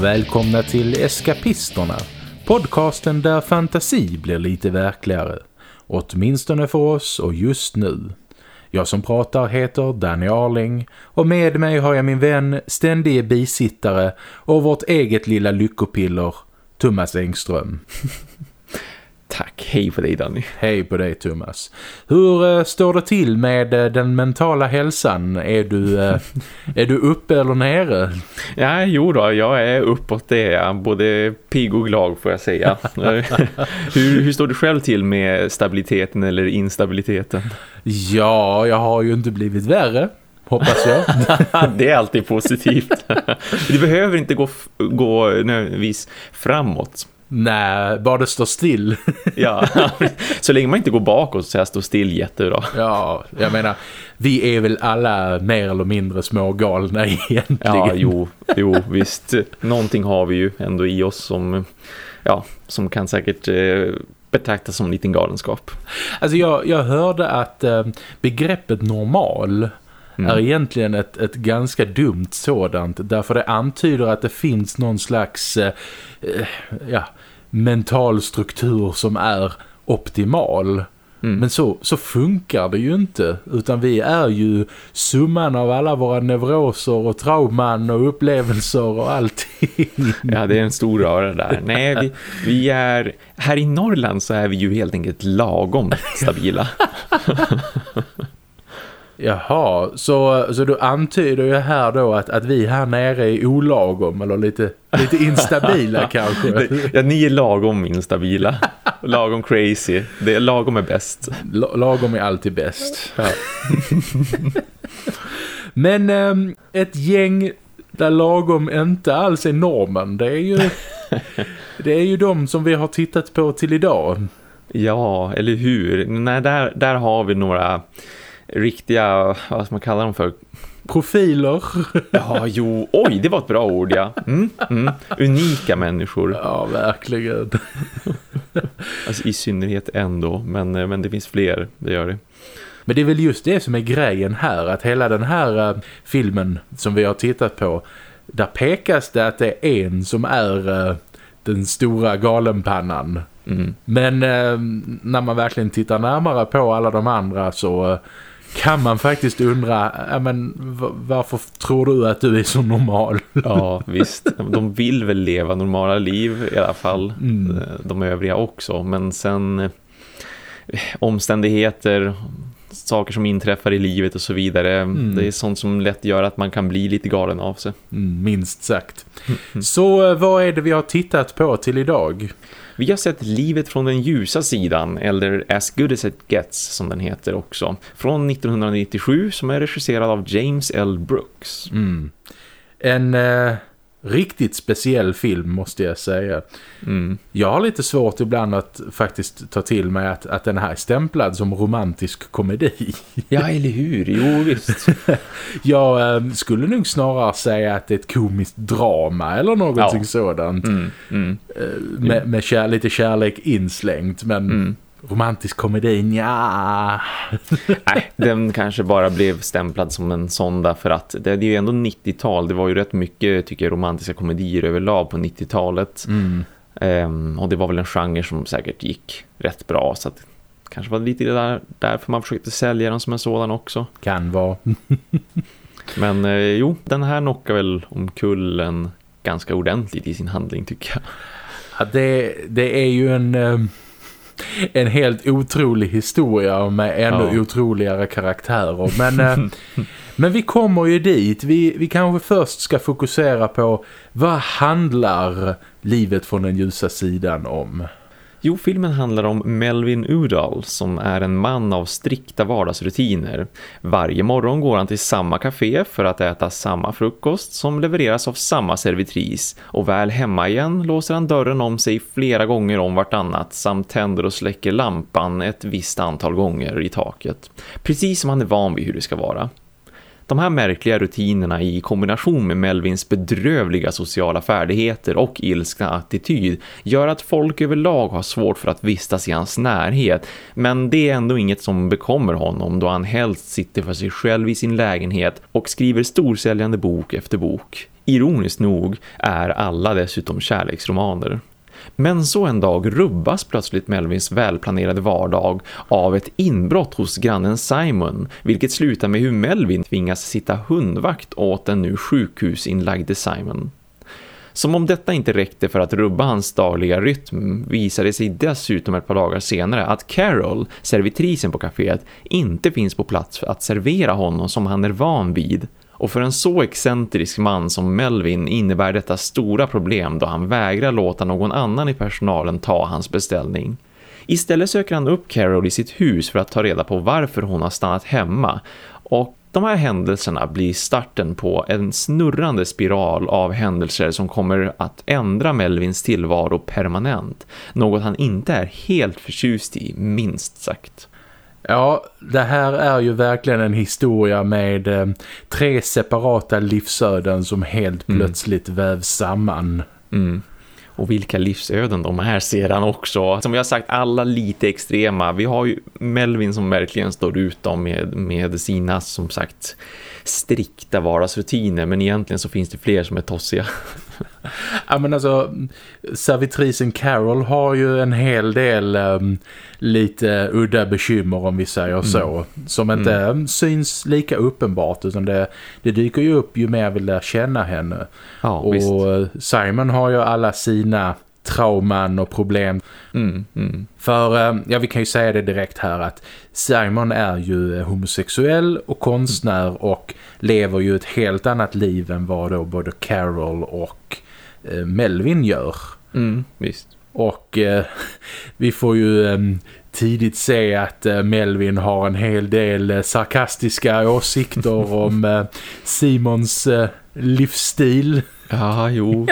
Och välkomna till Eskapisterna. Podcasten där fantasi blir lite verkligare. Åtminstone för oss och just nu. Jag som pratar heter Danny Arling och med mig har jag min vän, ständige bisittare och vårt eget lilla lyckopiller, Thomas Engström. Hej på dig Danny. Hej på dig Thomas. Hur uh, står det till med uh, den mentala hälsan? Är du, uh, är du uppe eller nere? Ja, jo då, jag är uppåt det är jag. Både pigg och glad får jag säga. hur, hur står du själv till med stabiliteten eller instabiliteten? Ja, jag har ju inte blivit värre hoppas jag. det är alltid positivt. det behöver inte gå, gå nödvändigtvis framåt. Nej, bara det står still. ja, så länge man inte går bakåt så jag står still jättebra. Ja, jag menar, vi är väl alla mer eller mindre små galna egentligen. Ja, jo, jo visst. Någonting har vi ju ändå i oss som, ja, som kan säkert eh, betraktas som en liten galenskap. Alltså jag, jag hörde att eh, begreppet normal mm. är egentligen ett, ett ganska dumt sådant. Därför det antyder att det finns någon slags eh, eh ja, mental struktur som är optimal. Mm. Men så, så funkar det ju inte. Utan vi är ju summan av alla våra neuroser och trauman och upplevelser och allting. Ja, det är en stor röra där. Nej, vi, vi är... Här i Norrland så är vi ju helt enkelt lagom stabila. Jaha, så, så du antyder ju här då att, att vi här nere är olagom eller lite, lite instabila kanske. Ja, ni är lagom instabila. Lagom crazy. Det är, lagom är bäst. L lagom är alltid bäst. Ja. Men äm, ehm, ett gäng där lagom inte alls är normen, det är ju, det är ju de som vi har tittat på till idag. Ja, eller hur? Nej, där, där har vi några riktiga, vad ska man kalla dem för? Profiler. Ja, jo. Oj, det var ett bra ord, ja. Mm, mm. Unika människor. Ja, verkligen. alltså i synnerhet ändå, men, eh, men det finns fler, det gör det. Men det är väl just det som är grejen här, att hela den här uh, filmen som vi har tittat på, där pekas det att det är en som är uh, den stora galenpannan. Mm. Men uh, när man verkligen tittar närmare på alla de andra så kan man faktiskt undra ja, men, varför tror du att du är så normal? Ja, visst. De vill väl leva normala liv i alla fall. Mm. De övriga också. Men sen eh, omständigheter, saker som inträffar i livet och så vidare. Mm. Det är sånt som lätt gör att man kan bli lite galen av sig. Mm, minst sagt. Så eh, vad är det vi har tittat på till idag? Vi har sett Livet från den ljusa sidan, eller As Good As It Gets som den heter också. Från 1997 som är regisserad av James L. Brooks. Mm. En... Eh riktigt speciell film måste jag säga. Mm. Jag har lite svårt ibland att faktiskt ta till mig att, att den här är stämplad som romantisk komedi. Ja, eller hur? Jo, visst. jag äh, skulle nog snarare säga att det är ett komiskt drama eller någonting ja. sådant. Mm. Mm. Äh, med, med kär, lite kärlek inslängt, men mm romantisk komedi, ja. Nej, den kanske bara blev stämplad som en sonda för att det är ju ändå 90-tal. Det var ju rätt mycket, tycker jag, romantiska komedier överlag på 90-talet. Mm. Um, och det var väl en genre som säkert gick rätt bra så att kanske var det lite där, därför man försökte sälja den som en sådan också. Kan vara. Men eh, jo, den här knockar väl omkull en ganska ordentligt i sin handling tycker jag. Ja, det, det är ju en... Um en helt otrolig historia med ännu ja. otroligare karaktärer. Men, eh, men vi kommer ju dit. Vi, vi kanske först ska fokusera på vad handlar livet från den ljusa sidan om? Jo, filmen handlar om Melvin Udall som är en man av strikta vardagsrutiner. Varje morgon går han till samma café för att äta samma frukost som levereras av samma servitris och väl hemma igen låser han dörren om sig flera gånger om vartannat samt tänder och släcker lampan ett visst antal gånger i taket. Precis som han är van vid hur det ska vara. De här märkliga rutinerna i kombination med Melvins bedrövliga sociala färdigheter och ilskna attityd gör att folk överlag har svårt för att vistas i hans närhet. Men det är ändå inget som bekommer honom då han helst sitter för sig själv i sin lägenhet och skriver storsäljande bok efter bok. Ironiskt nog är alla dessutom kärleksromaner. Men så en dag rubbas plötsligt Melvins välplanerade vardag av ett inbrott hos grannen Simon, vilket slutar med hur Melvin tvingas sitta hundvakt åt den nu sjukhusinlagde Simon. Som om detta inte räckte för att rubba hans dagliga rytm visar det sig dessutom ett par dagar senare att Carol, servitrisen på kaféet, inte finns på plats för att servera honom som han är van vid. Och för en så excentrisk man som Melvin innebär detta stora problem då han vägrar låta någon annan i personalen ta hans beställning. Istället söker han upp Carol i sitt hus för att ta reda på varför hon har stannat hemma och de här händelserna blir starten på en snurrande spiral av händelser som kommer att ändra Melvins tillvaro permanent. Något han inte är helt förtjust i, minst sagt. Ja, det här är ju verkligen en historia med eh, tre separata livsöden som helt mm. plötsligt vävs samman. Mm. Och vilka livsöden de är ser han också. Som vi har sagt, alla lite extrema. Vi har ju Melvin som verkligen står ut med, med sina, som sagt, strikta vardagsrutiner. Men egentligen så finns det fler som är tossiga. ja men alltså servitrisen Carol har ju en hel del um, lite udda bekymmer om vi säger mm. så. Som inte mm. syns lika uppenbart utan det, det dyker ju upp ju mer vi lär känna henne. Ja, och visst. Simon har ju alla sina trauman och problem. Mm, mm. För, eh, ja vi kan ju säga det direkt här att Simon är ju homosexuell och konstnär och lever ju ett helt annat liv än vad då både Carol och eh, Melvin gör. Mm, visst. Och eh, vi får ju eh, tidigt se att eh, Melvin har en hel del eh, sarkastiska åsikter om eh, Simons livsstil. Ja, jo.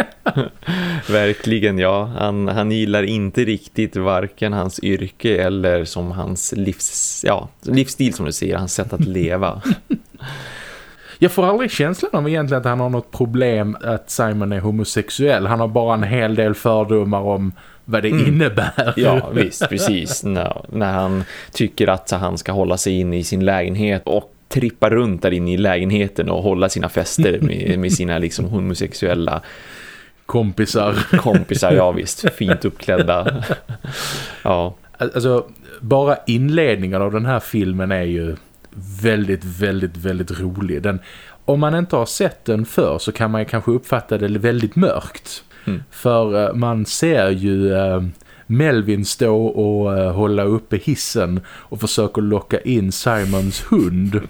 Verkligen, ja. Han, han gillar inte riktigt varken hans yrke eller som hans livs, ja, livsstil som du säger, hans sätt att leva. Jag får aldrig känslan av egentligen att han har något problem att Simon är homosexuell. Han har bara en hel del fördomar om vad det mm. innebär. Ja, visst, precis. No. När han tycker att han ska hålla sig in i sin lägenhet och trippa runt där inne i lägenheten och hålla sina fester med, med sina liksom homosexuella kompisar. Kompisar, ja visst. Fint uppklädda. ja. Alltså, bara inledningen av den här filmen är ju väldigt, väldigt, väldigt rolig. Den, om man inte har sett den för så kan man kanske uppfatta det väldigt mörkt. Mm. För uh, man ser ju uh, Melvin stå och uh, hålla uppe hissen och försöker locka in Simons hund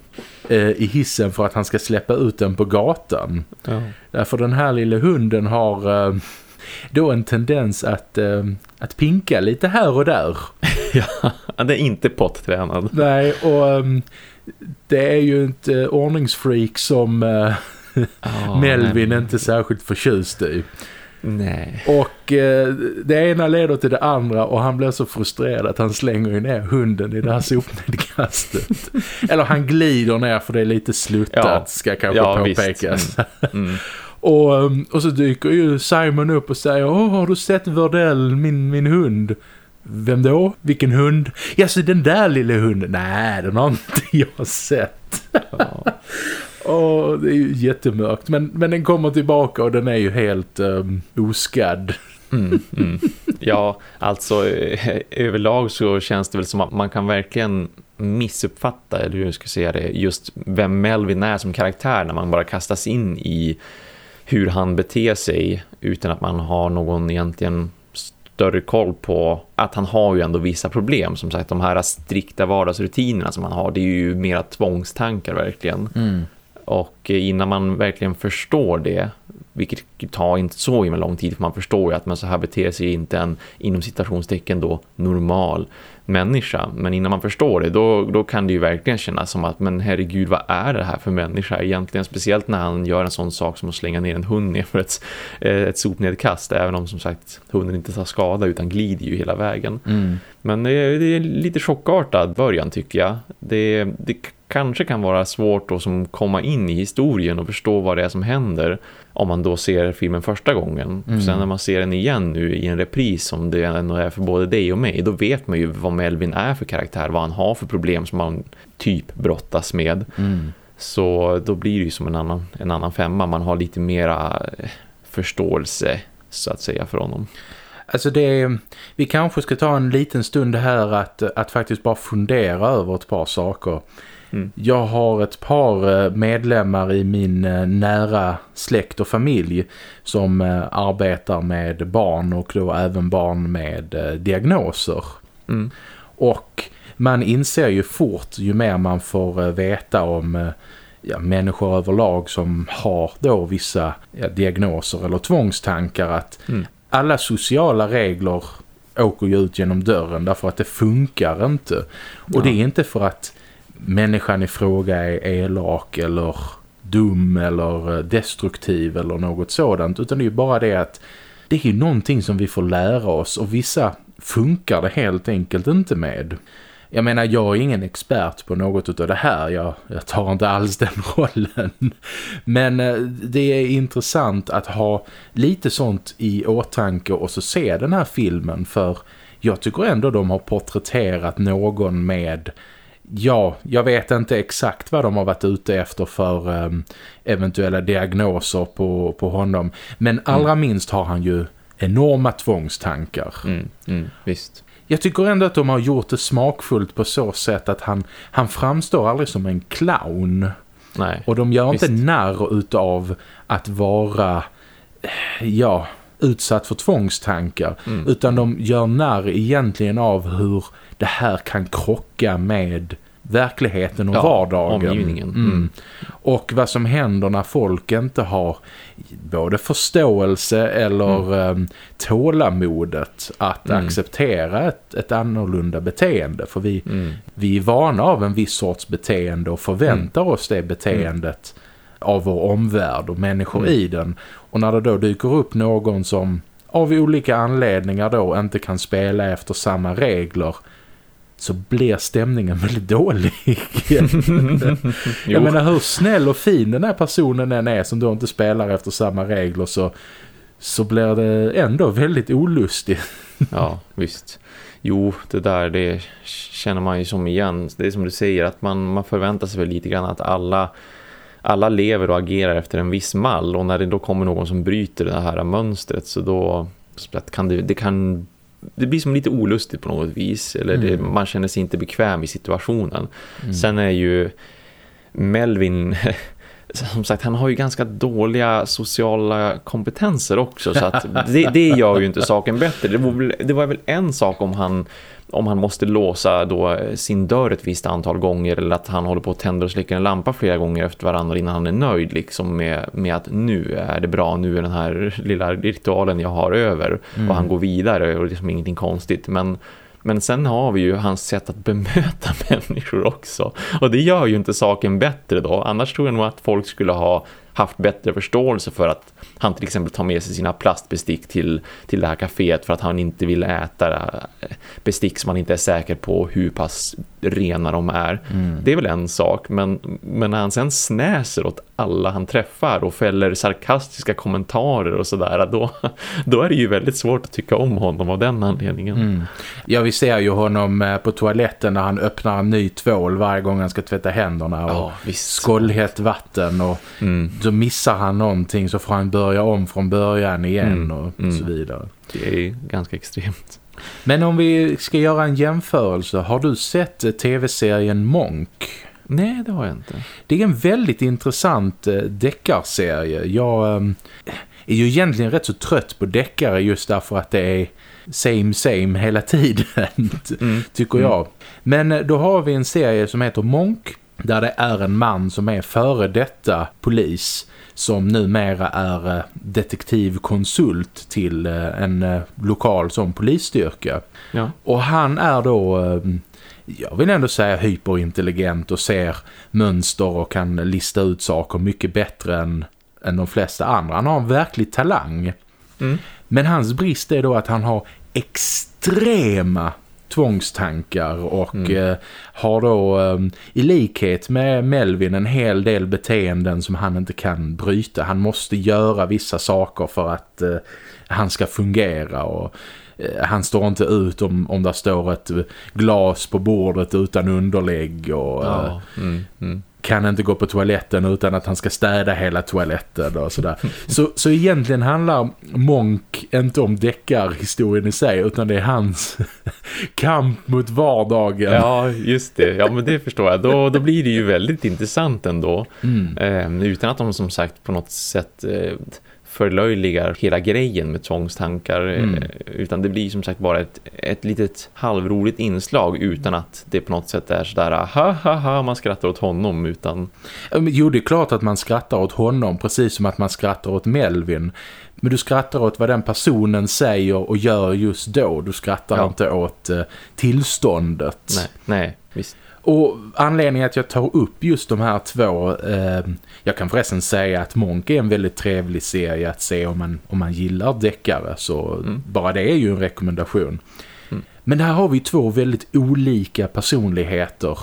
i hissen för att han ska släppa ut den på gatan. Ja. Därför den här lilla hunden har då en tendens att, att pinka lite här och där. ja, han är inte pottränad. Nej, och um, det är ju inte uh, ordningsfreak som uh, oh, Melvin nej. inte särskilt förtjust i. Nej. Och eh, det ena leder till det andra och han blir så frustrerad att han slänger ner hunden i det här sopnedkastet. Eller han glider ner för det är lite sluttat ja. ska kanske ja, påpekas. Mm. Mm. och, um, och så dyker ju Simon upp och säger Åh, har du sett Vördell, min, min hund? Vem då? Vilken hund? Ja, så den där lilla hunden. Nej, den har inte jag sett. Ja. och det är ju jättemörkt. Men, men den kommer tillbaka och den är ju helt um, oskadd. Mm, mm. Ja, alltså eh, överlag så känns det väl som att man kan verkligen missuppfatta, eller hur jag ska säga det, just vem Melvin är som karaktär när man bara kastas in i hur han beter sig utan att man har någon egentligen större koll på att han har ju ändå vissa problem. Som sagt, de här strikta vardagsrutinerna som han har, det är ju mera tvångstankar verkligen. Mm. Och innan man verkligen förstår det, vilket tar inte så himla lång tid för man förstår ju att man så här beter sig inte en inom citationstecken då normal människa. Men innan man förstår det, då, då kan det ju verkligen kännas som att men herregud, vad är det här för människa egentligen? Speciellt när han gör en sån sak som att slänga ner en hund ner för ett, eh, ett sopnedkast. Även om som sagt hunden inte tar skada utan glider ju hela vägen. Mm. Men det är, det är lite chockartad början tycker jag. Det, det kanske kan vara svårt att som komma in i historien och förstå vad det är som händer om man då ser filmen första gången. Mm. Sen när man ser den igen nu i en repris som det ändå är för både dig och mig, då vet man ju vad Melvin är för karaktär, vad han har för problem som han typ brottas med. Mm. Så då blir det ju som en annan, en annan femma. Man har lite mera eh, förståelse så att säga för honom. Alltså det vi kanske ska ta en liten stund här att, att faktiskt bara fundera över ett par saker. Mm. Jag har ett par eh, medlemmar i min eh, nära släkt och familj som arbetar med barn och då även barn med diagnoser. Mm. Och man inser ju fort ju mer man får veta om ja, människor överlag som har då vissa ja, diagnoser eller tvångstankar att mm. alla sociala regler åker ju ut genom dörren därför att det funkar inte. Och ja. det är inte för att människan i fråga är elak eller dum eller eh, destruktiv eller något sådant utan det är ju bara det att det är ju någonting som vi får lära oss och vissa funkar det helt enkelt inte med. Jag menar, jag är ingen expert på något av det här. Jag, jag tar inte alls den rollen. Men eh, det är intressant att ha lite sånt i åtanke och så se den här filmen. För jag tycker ändå de har porträtterat någon med... Ja, jag vet inte exakt vad de har varit ute efter för um, eventuella diagnoser på, på honom. Men allra mm. minst har han ju enorma tvångstankar. Mm, mm, visst jag tycker ändå att de har gjort det smakfullt på så sätt att han, han framstår aldrig som en clown. Nej, och de gör visst. inte narr utav att vara ja, utsatt för tvångstankar. Mm. Utan de gör narr egentligen av hur det här kan krocka med verkligheten och ja, vardagen. Omgivningen. Mm. Mm. Och vad som händer när folk inte har både förståelse eller mm. Ehm, tålamodet att mm. acceptera ett, ett annorlunda beteende. För vi, mm. vi är vana av en viss sorts beteende och förväntar mm. oss det beteendet av vår omvärld och människor mm. i den. Och när det då dyker upp någon som av olika anledningar då inte kan spela efter samma regler så blir stämningen väldigt dålig. jag menar hur snäll och fin den här personen än är som då inte spelar efter samma regler så, så blir det ändå väldigt olustigt. ja, visst. Jo, det där det känner man ju som igen. Det är som du säger att man, man förväntar sig väl lite grann att alla, alla lever och agerar efter en viss mall och när det då kommer någon som bryter det här mönstret så då kan det, det kan det blir som lite olustigt på något vis. Eller det, mm. man känner sig inte bekväm i situationen. Mm. Sen är ju Melvin... Som sagt, han har ju ganska dåliga sociala kompetenser också. Så att det, det gör ju inte saken bättre. Det var, väl, det var väl en sak om han om han måste låsa då sin dörr ett visst antal gånger eller att han håller på att tända och släcka en lampa flera gånger efter varandra innan han är nöjd liksom med, med att nu är det bra, nu är den här lilla ritualen jag har över mm. och han går vidare och det är liksom ingenting konstigt men men sen har vi ju hans sätt att bemöta människor också. Och det gör ju inte saken bättre då. Annars tror jag nog att folk skulle ha haft bättre förståelse för att han till exempel tar med sig sina plastbestick till, till det här kaféet för att han inte vill äta eh, bestick som han inte är säker på hur pass rena de är. Mm. Det är väl en sak, men, men när han sen snäser åt alla han träffar och fäller sarkastiska kommentarer och sådär, då, då är det ju väldigt svårt att tycka om honom av den anledningen. Mm. Ja, vi ser ju honom eh, på toaletten när han öppnar en ny tvål varje gång han ska tvätta händerna och ja, skållhett vatten och mm. så missar han någonting så får han börja om från början igen mm. och mm. så vidare. Det är ganska extremt. Men om vi ska göra en jämförelse, har du sett eh, tv-serien Monk? Nej, det har jag inte. Det är en väldigt intressant eh, deckarserie. Jag äh, är ju egentligen rätt så trött på deckare just därför att det är same same hela tiden, mm. tycker jag. Mm. Men då har vi en serie som heter Monk där det är en man som är före detta polis som numera är eh, detektivkonsult till eh, en eh, lokal som polisstyrka. Ja. Och han är då, jag vill ändå säga hyperintelligent och ser mönster och kan lista ut saker mycket bättre än, än de flesta andra. Han har en verklig talang. Mm. Men hans brist är då att han har extrema tvångstankar och mm. eh, har då eh, i likhet med Melvin en hel del beteenden som han inte kan bryta. Han måste göra vissa saker för att eh, han ska fungera och eh, han står inte ut om, om det står ett glas på bordet utan underlägg och ja. Eh, mm, mm kan inte gå på toaletten utan att han ska städa hela toaletten och sådär. Så, så egentligen handlar Monk inte om deckarhistorien i sig utan det är hans kamp mot vardagen. Ja, just det. Ja, men det förstår jag. Då, då blir det ju väldigt intressant ändå. Mm. Eh, utan att de som sagt på något sätt... Eh, förlöjligar hela grejen med tvångstankar mm. Eh, utan det blir som sagt bara ett, ett litet halvroligt inslag utan att det på något sätt är sådär ha ha ha man skrattar åt honom utan... Jo det är klart att man skrattar åt honom precis som att man skrattar åt Melvin men du skrattar åt vad den personen säger och gör just då. Du skrattar ja. inte åt uh, tillståndet. Nej, nej, visst. Och anledningen att jag tar upp just de här två, eh, jag kan förresten säga att Monk är en väldigt trevlig serie att se om man, om man gillar deckare. Så mm. bara det är ju en rekommendation. Mm. Men här har vi två väldigt olika personligheter.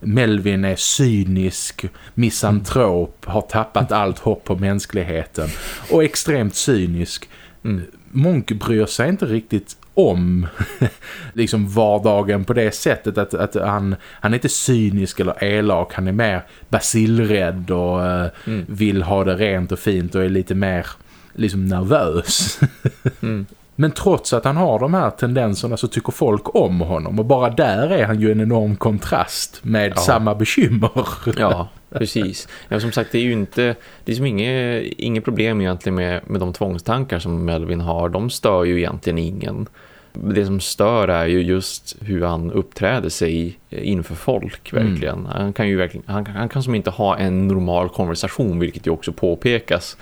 Melvin är cynisk, misantrop, har tappat allt hopp på mänskligheten och extremt cynisk. Mm. Monk bryr sig inte riktigt om liksom vardagen på det sättet att, att han, han är inte cynisk eller elak, han är mer basilrädd och uh, mm. vill ha det rent och fint och är lite mer liksom nervös. mm. Men trots att han har de här tendenserna så tycker folk om honom och bara där är han ju en enorm kontrast med ja. samma bekymmer. ja, precis. Ja, som sagt, det är ju inte det är som inget, inget problem egentligen med, med de tvångstankar som Melvin har. De stör ju egentligen ingen. Det som stör är ju just hur han uppträder sig inför folk mm. verkligen. Mm. Han kan ju verkligen han, han kan som inte ha en normal konversation vilket ju också påpekas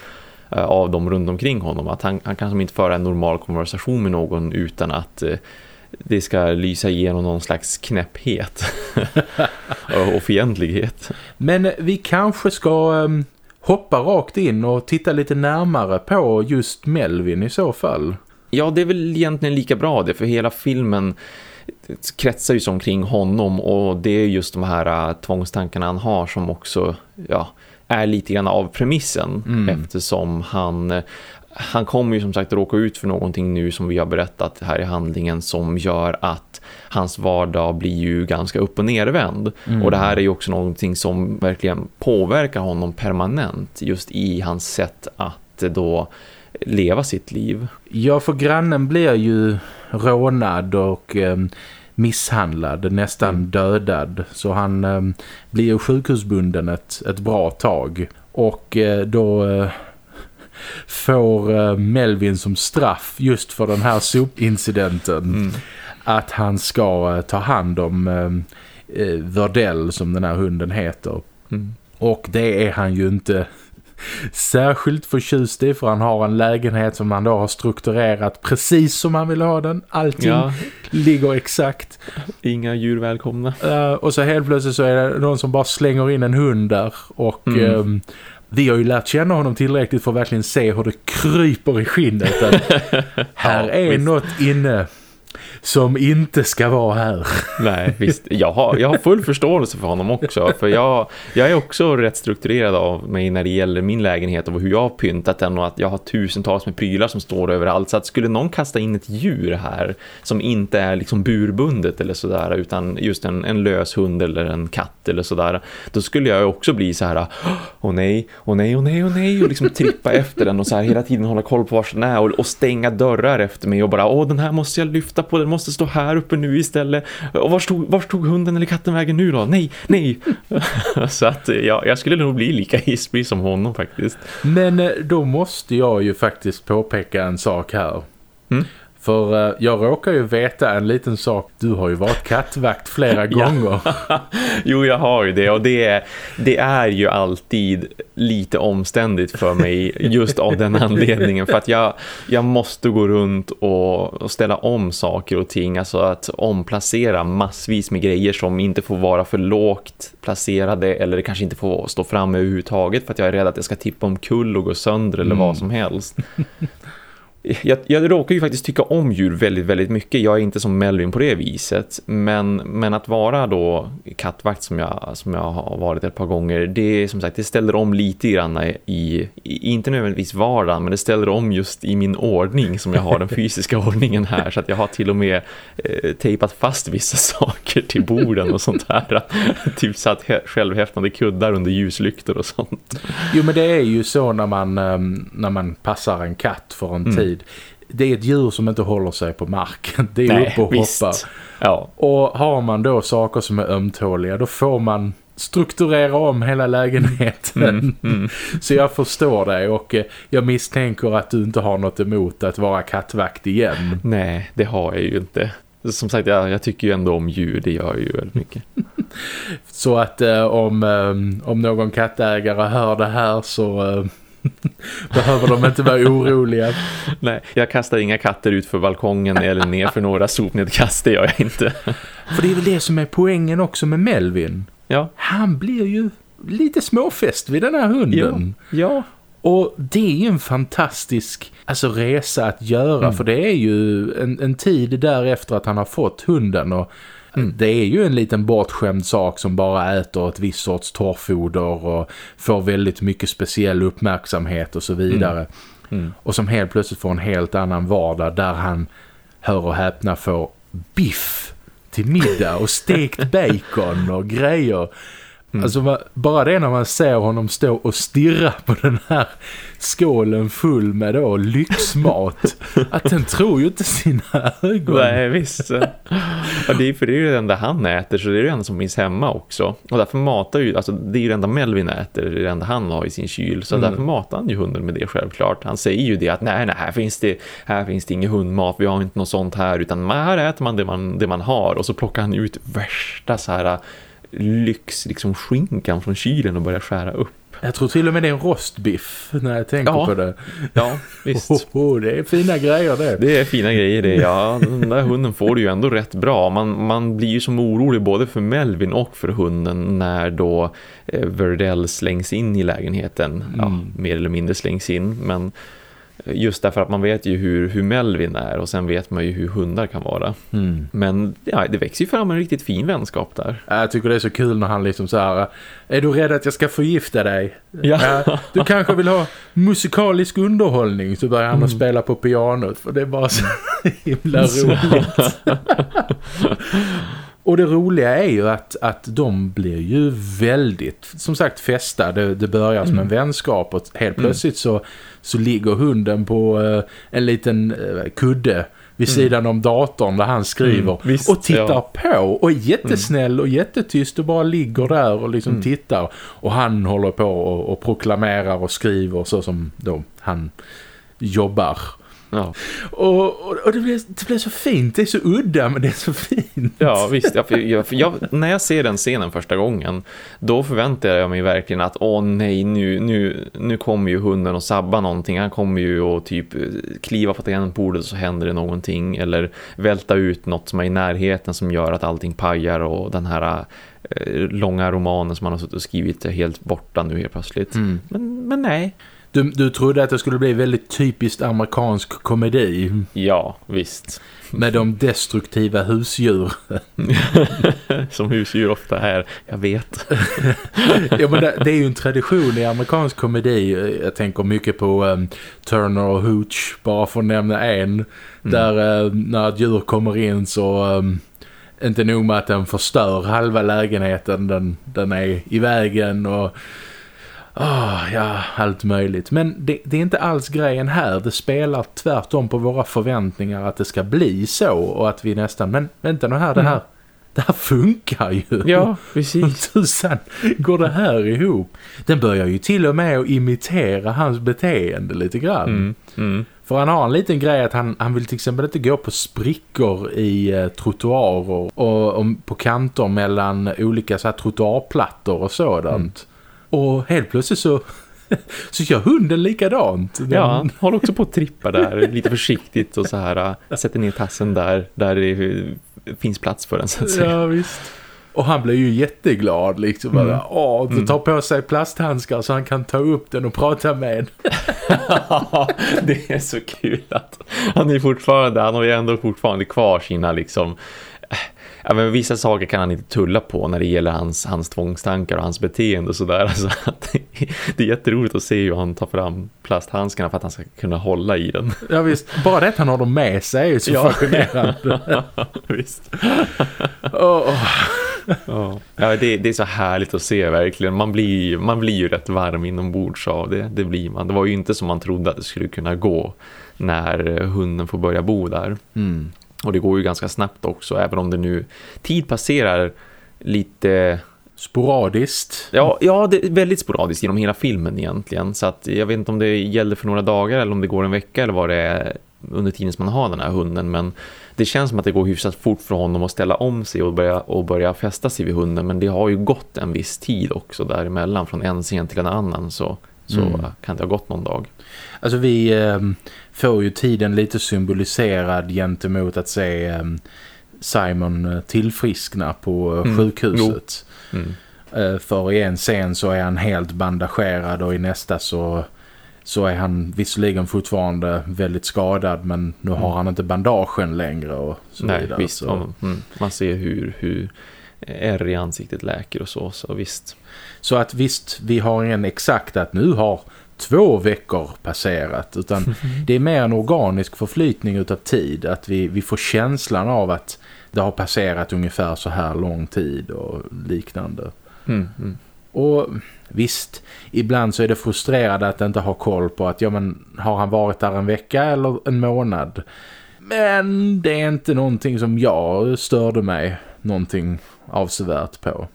av dem runt omkring honom att han, han kan som inte föra en normal konversation med någon utan att uh, det ska lysa igenom någon slags knäpphet och fientlighet. Men vi kanske ska um, hoppa rakt in och titta lite närmare på just Melvin i så fall. Ja, det är väl egentligen lika bra det för hela filmen kretsar ju omkring honom och det är just de här äh, tvångstankarna han har som också ja, är lite grann av premissen mm. eftersom han han kommer ju som sagt råka ut för någonting nu som vi har berättat här i handlingen som gör att hans vardag blir ju ganska upp- och nervänd. Mm. Och det här är ju också någonting som verkligen påverkar honom permanent just i hans sätt att då leva sitt liv. Ja, för grannen blir ju rånad och eh, misshandlad, nästan mm. dödad. Så han eh, blir sjukhusbunden ett, ett bra tag. Och eh, då eh, får eh, Melvin som straff just för den här sopincidenten mm. att han ska eh, ta hand om eh, Verdell som den här hunden heter. Mm. Och det är han ju inte särskilt förtjust i för han har en lägenhet som han då har strukturerat precis som han vill ha den. Allting ja. ligger exakt. Inga djur välkomna. Uh, och så helt plötsligt så är det någon som bara slänger in en hund där och... Mm. Um, vi har ju lärt känna honom tillräckligt för att verkligen se hur det kryper i skinnet. här är något inne som inte ska vara här. Nej, visst. Jag har, jag har full förståelse för honom också. För jag, jag är också rätt strukturerad av mig när det gäller min lägenhet och hur jag har pyntat den och att jag har tusentals med prylar som står överallt. Så att skulle någon kasta in ett djur här som inte är liksom burbundet eller sådär utan just en, en lös hund eller en katt eller sådär då skulle jag också bli så här åh nej, åh nej, åh nej, åh nej och liksom trippa efter den och så här hela tiden hålla koll på var den är och, och stänga dörrar efter mig och bara åh den här måste jag lyfta på, den måste stå här uppe nu istället. Och var stod, var stod hunden eller katten vägen nu då? Nej, nej. så att ja, jag skulle nog bli lika hispig som honom faktiskt. Men eh, då måste jag ju faktiskt påpeka en sak här. Mm? För uh, jag råkar ju veta en liten sak. Du har ju varit kattvakt flera gånger. jo, jag har ju det. Och det är, det är ju alltid lite omständigt för mig just av den anledningen. För att jag, jag måste gå runt och, och ställa om saker och ting. Alltså att omplacera massvis med grejer som inte får vara för lågt placerade. Eller kanske inte får stå framme överhuvudtaget. För att jag är rädd att det ska tippa omkull och gå sönder eller mm. vad som helst. Jag, jag råkar ju faktiskt tycka om djur väldigt, väldigt mycket. Jag är inte som Melvin på det viset. Men, men att vara då kattvakt som jag, som jag har varit ett par gånger, det som sagt, det ställer om lite grann i, i inte nödvändigtvis vardagen, men det ställer om just i min ordning som jag har, den fysiska ordningen här. Så att jag har till och med eh, tejpat fast vissa saker till borden och sånt här. typ satt självhäftande kuddar under ljuslyktor och sånt. Jo, men det är ju så när man, ehm, när man passar en katt för en mm. tid. Det är ett djur som inte håller sig på marken. Det är Nej, uppe och visst. hoppar. Ja. Och har man då saker som är ömtåliga, då får man strukturera om hela lägenheten. Mm, mm. Så jag förstår det och eh, jag misstänker att du inte har något emot att vara kattvakt igen. Nej, det har jag ju inte. Som sagt, jag, jag tycker ju ändå om djur, det gör jag ju väldigt mycket. så att eh, om, eh, om någon kattägare hör det här så... Eh, Behöver de inte vara oroliga? Nej, jag kastar inga katter ut för balkongen eller ner för några sopnedkast, det gör jag inte. För det är väl det som är poängen också med Melvin. Ja. Han blir ju lite småfest vid den här hunden. Ja, ja. Och det är ju en fantastisk alltså, resa att göra mm. för det är ju en, en tid därefter att han har fått hunden och Mm. Det är ju en liten bortskämd sak som bara äter ett visst sorts torrfoder och får väldigt mycket speciell uppmärksamhet och så vidare. Mm. Mm. Och som helt plötsligt får en helt annan vardag där han, hör och häpna, får biff till middag och stekt bacon och grejer. Mm. Alltså bara det när man ser honom stå och stirra på den här skålen full med då lyxmat. att den tror ju inte sina ögon. Nej, visst. Ja, det är för det är ju det enda han äter så det är det enda som finns hemma också. Och därför matar ju, alltså det är ju det enda Melvin äter, det är det enda han har i sin kyl. Så mm. därför matar han ju hunden med det självklart. Han säger ju det att nej, nej, här finns det, här finns det ingen hundmat, vi har inte något sånt här. Utan här äter man det man, det man har. Och så plockar han ut värsta så här lyx liksom skinkan från kylen och börjar skära upp. Jag tror till och med det är en rostbiff när jag tänker ja. på det. Ja, visst. Oh, oh, det är fina grejer det. Det är fina grejer det, ja. Den där hunden får det ju ändå rätt bra. Man, man blir ju som orolig både för Melvin och för hunden när då eh, Verdell slängs in i lägenheten. Mm. Ja, mer eller mindre slängs in, men Just därför att man vet ju hur, hur Melvin är och sen vet man ju hur hundar kan vara. Mm. Men ja, det växer ju fram en riktigt fin vänskap där. Jag tycker det är så kul när han liksom så här, är du rädd att jag ska förgifta dig? Ja. du kanske vill ha musikalisk underhållning så börjar han mm. att spela på pianot för det är bara så himla roligt. Och det roliga är ju att, att de blir ju väldigt, som sagt, fästa. Det, det börjar som mm. en vänskap och helt mm. plötsligt så, så ligger hunden på uh, en liten uh, kudde vid mm. sidan om datorn där han skriver mm, visst, och tittar ja. på och är jättesnäll mm. och jättetyst och bara ligger där och liksom mm. tittar och han håller på och, och proklamerar och skriver så som då han jobbar Ja. Och, och, det, blir, det blir så fint, det är så udda men det är så fint. Ja visst, jag, jag, jag, när jag ser den scenen första gången då förväntar jag mig verkligen att åh nej, nu, nu, nu kommer ju hunden och sabba någonting. Han kommer ju och typ kliva på tangentbordet så händer det någonting eller välta ut något som är i närheten som gör att allting pajar och den här eh, långa romanen som man har suttit och skrivit är helt borta nu helt plötsligt. Mm. Men, men nej, du, du trodde att det skulle bli väldigt typiskt amerikansk komedi. Ja, visst. Med de destruktiva husdjur. Som husdjur ofta är, jag vet. ja, men det, det, är ju en tradition i amerikansk komedi. Jag tänker mycket på um, Turner och Hooch, bara för att nämna en. Mm. Där uh, när ett djur kommer in så... Um, inte nog med att den förstör halva lägenheten, den, den är i vägen och Oh, ja, allt möjligt. Men det, det, är inte alls grejen här. Det spelar tvärtom på våra förväntningar att det ska bli så. Och att vi nästan, men vänta nu här, det här, mm. det här funkar ju. Ja, precis. Tusan, går det här ihop? Den börjar ju till och med att imitera hans beteende lite grann. Mm. Mm. För han har en liten grej att han, han vill till exempel inte gå på sprickor i eh, trottoarer och, och, på kanter mellan olika så här trottoarplattor och sådant. Och helt plötsligt så så gör hunden likadant. Den... Ja, han håller också på att trippa där lite försiktigt och så här äh, sätter ner tassen där, där det finns plats för den så att säga. Ja, visst. Och han blir ju jätteglad liksom. Mm. Bara, Åh, mm. tar på sig plasthandskar så han kan ta upp den och prata med det är så kul att han är fortfarande, han har ju ändå fortfarande kvar sina liksom men vissa saker kan han inte tulla på när det gäller hans, hans tvångstankar och hans beteende och sådär. Alltså, det är jätteroligt att se hur han tar fram plasthandskarna för att han ska kunna hålla i den. Ja visst, bara det att han har dem med sig är ju så ja. fascinerande. visst. Oh. Oh. Ja, det, det, är så härligt att se verkligen. Man blir, man blir ju rätt varm inombords av det. Det blir man. Det var ju inte som man trodde att det skulle kunna gå när hunden får börja bo där. Mm. Och det går ju ganska snabbt också, även om det nu tid passerar lite... Sporadiskt. Ja, ja, det är väldigt sporadiskt genom hela filmen egentligen. Så att jag vet inte om det gäller för några dagar eller om det går en vecka eller vad det är under tiden som man har den här hunden. Men det känns som att det går hyfsat fort för honom att ställa om sig och börja, och börja fästa sig vid hunden. Men det har ju gått en viss tid också däremellan från en scen till en annan så, så mm. kan det ha gått någon dag. Alltså vi eh, får ju tiden lite symboliserad gentemot att se eh, Simon eh, tillfriskna på eh, mm. sjukhuset. Mm. Eh, för i en scen så är han helt bandagerad och i nästa så, så är han visserligen fortfarande väldigt skadad men nu har mm. han inte bandagen längre och så Nej, vidare. Visst, så. Mm. man ser hur, hur ärr i ansiktet läker och så, så visst. Så att visst, vi har en exakt att nu har två veckor passerat utan det är mer en organisk förflytning utav tid att vi, vi får känslan av att det har passerat ungefär så här lång tid och liknande. Mm, mm. Och visst, ibland så är det frustrerande att inte ha koll på att ja men har han varit där en vecka eller en månad? Men det är inte någonting som jag störde mig någonting avsevärt på.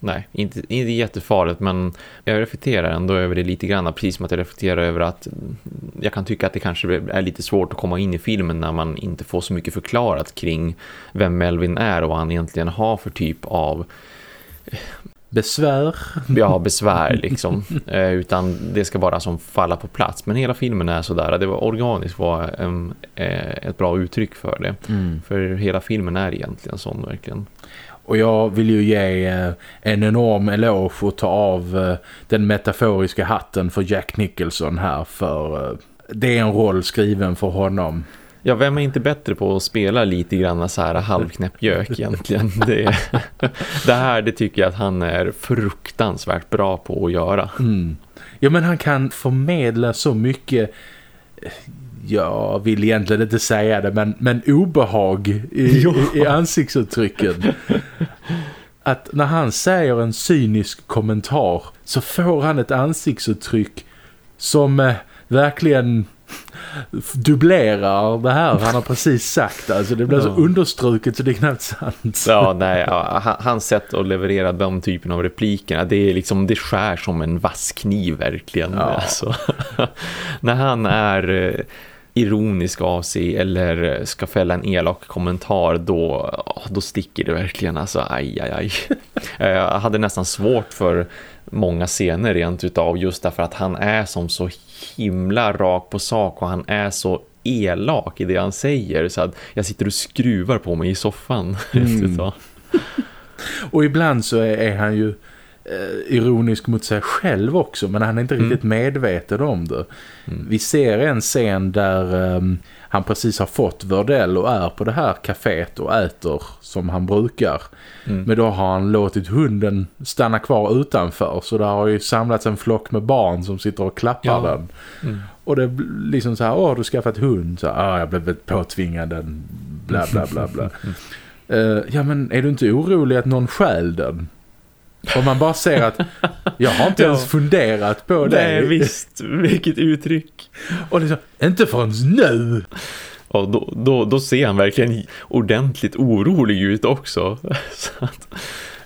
Nej, inte, inte jättefarligt men jag reflekterar ändå över det lite grann precis som att jag reflekterar över att jag kan tycka att det kanske är lite svårt att komma in i filmen när man inte får så mycket förklarat kring vem Melvin är och vad han egentligen har för typ av besvär. Ja, besvär liksom. eh, utan det ska bara som falla på plats. Men hela filmen är sådär. Det var organiskt var um, eh, ett bra uttryck för det. Mm. För hela filmen är egentligen sån verkligen. Och jag vill ju ge eh, en enorm eloge och ta av eh, den metaforiska hatten för Jack Nicholson här. För eh, det är en roll skriven för honom. Ja, vem är inte bättre på att spela lite grann så här halvknäppjök egentligen? Det, det här det tycker jag att han är fruktansvärt bra på att göra. Mm. Ja, men han kan förmedla så mycket jag vill egentligen inte säga det men, men obehag i, i, i ansiktsuttrycken. Att när han säger en cynisk kommentar så får han ett ansiktsuttryck som eh, verkligen dubblerar det här han har precis sagt. Alltså det blir ja. så understruket så det är knappt sant. Ja, nej. Ja, hans sätt att leverera de typen av replikerna, det är liksom, det skär som en vass kniv verkligen. Ja. Alltså. när han är eh, ironisk av sig eller ska fälla en elak kommentar då, då sticker det verkligen alltså aj aj aj. Jag hade nästan svårt för många scener rent utav just därför att han är som så himla rak på sak och han är så elak i det han säger så att jag sitter och skruvar på mig i soffan. Mm. och ibland så är, han ju eh, ironisk mot sig själv också men han är inte riktigt mm. medveten om det. Mm. Vi ser en scen där um, han precis har fått Vördell och är på det här kaféet och äter som han brukar. Mm. Men då har han låtit hunden stanna kvar utanför så där har ju samlats en flock med barn som sitter och klappar ja. den. Mm. Och det är liksom så här, åh du skaffat hund. Så, ah, jag blev påtvingad den, bla bla bla bla. uh, ja men är du inte orolig att någon stjäl den? Och man bara ser att jag har inte ens funderat på det. Nej, visst. Vilket uttryck. Och liksom, inte förrän nu. Och då, då, då ser han verkligen ordentligt orolig ut också. Så att, ja.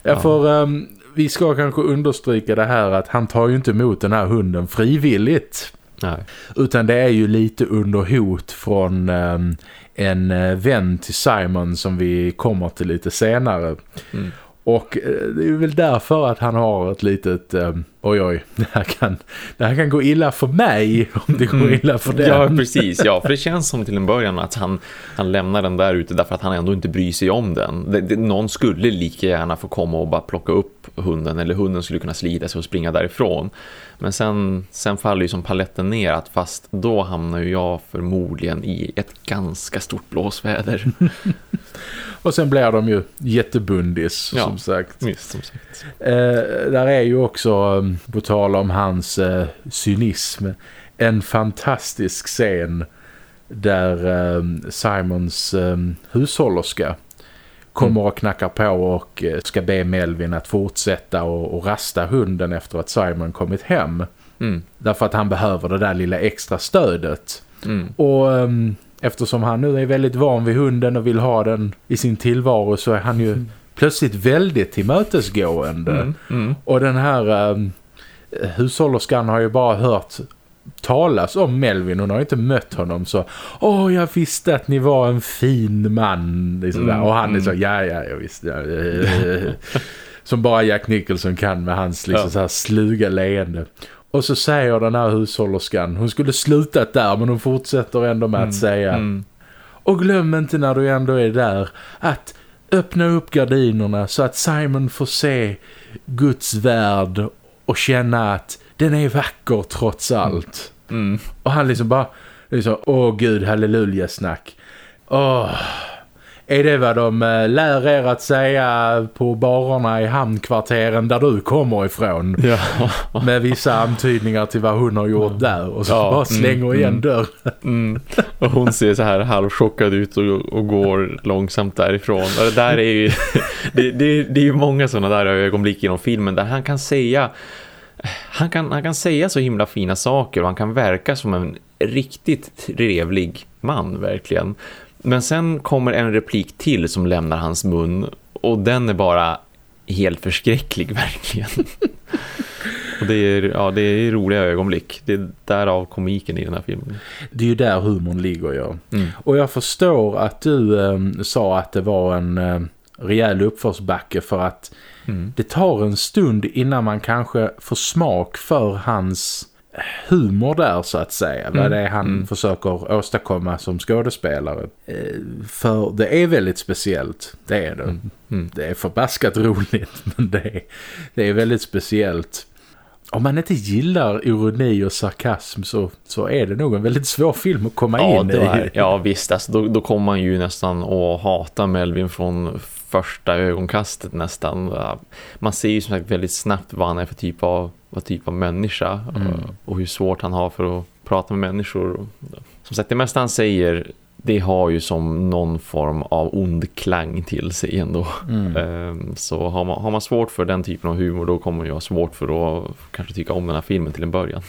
ja, för um, vi ska kanske understryka det här att han tar ju inte emot den här hunden frivilligt. Nej. Utan det är ju lite under hot från um, en uh, vän till Simon som vi kommer till lite senare. Mm. Och eh, det är väl därför att han har ett litet eh, oj oj, det här, kan, det här kan gå illa för mig om det går mm. illa för den. Ja, precis. Ja, för det känns som till en början att han, han lämnar den där ute därför att han ändå inte bryr sig om den. Det, det, någon skulle lika gärna få komma och bara plocka upp hunden eller hunden skulle kunna slita sig och springa därifrån. Men sen, sen faller ju som paletten ner att fast då hamnar ju jag förmodligen i ett ganska stort blåsväder. och sen blir de ju jättebundis ja, som sagt. Just, som sagt. Eh, där är ju också, um, på tal om hans eh, cynism, en fantastisk scen där eh, Simons eh, hushållerska kommer och knackar på och eh, ska be Melvin att fortsätta och, och rasta hunden efter att Simon kommit hem. Mm. Därför att han behöver det där lilla extra stödet. Mm. Och um, eftersom han nu är väldigt van vid hunden och vill ha den i sin tillvaro så är han ju mm. plötsligt väldigt tillmötesgående. Mm. mm. Och den här um, hushållerskan har ju bara hört talas om Melvin. Hon har inte mött honom så Åh, jag visste att ni var en fin man. Liksom mm, och han är så, mm. ja, ja, jag visste. Ja, Som bara Jack Nicholson kan med hans liksom, ja. så här sluga leende. Och så säger den här hushållerskan, hon skulle slutat där men hon fortsätter ändå med mm, att säga mm. Och glöm inte när du ändå är där att öppna upp gardinerna så att Simon får se Guds värld och känna att den är vacker trots allt. Mm. Och han liksom bara, liksom, åh gud, halleluja snack. Åh, är det vad de äh, lär er att säga på barerna i hamnkvarteren där du kommer ifrån? Ja. Med vissa antydningar till vad hon har gjort där. Och så ja, bara slänger mm, igen mm, dörren. Mm. Och hon ser så här halvchockad ut och, och går långsamt därifrån. Och det där är ju, det, det, det är ju många sådana där ögonblick inom filmen där han kan säga han kan, han kan säga så himla fina saker och han kan verka som en riktigt trevlig man verkligen. Men sen kommer en replik till som lämnar hans mun och den är bara helt förskräcklig verkligen. och det är, ja, det är roliga ögonblick. Det är därav komiken i den här filmen. Det är ju där humorn ligger, ja. Mm. Och jag förstår att du eh, sa att det var en eh, rejäl uppförsbacke för att Mm. Det tar en stund innan man kanske får smak för hans humor där så att säga. Mm. Vad det är han mm. försöker åstadkomma som skådespelare. Eh, för det är väldigt speciellt. Det är det. Mm. mm. Det är förbaskat roligt men det är, det är väldigt speciellt. Om man inte gillar ironi och sarkasm så, så är det nog en väldigt svår film att komma ja, in i. Ja visst, alltså, då, då kommer man ju nästan att hata Melvin från första ögonkastet nästan. Man ser ju som sagt väldigt snabbt vad han är för typ av, vad typ av människa mm. och hur svårt han har för att prata med människor. Som sagt, det mesta han säger det har ju som någon form av ond klang till sig ändå. Mm. Ehm, så har man, har man svårt för den typen av humor då kommer man ju ha svårt för att kanske tycka om den här filmen till en början.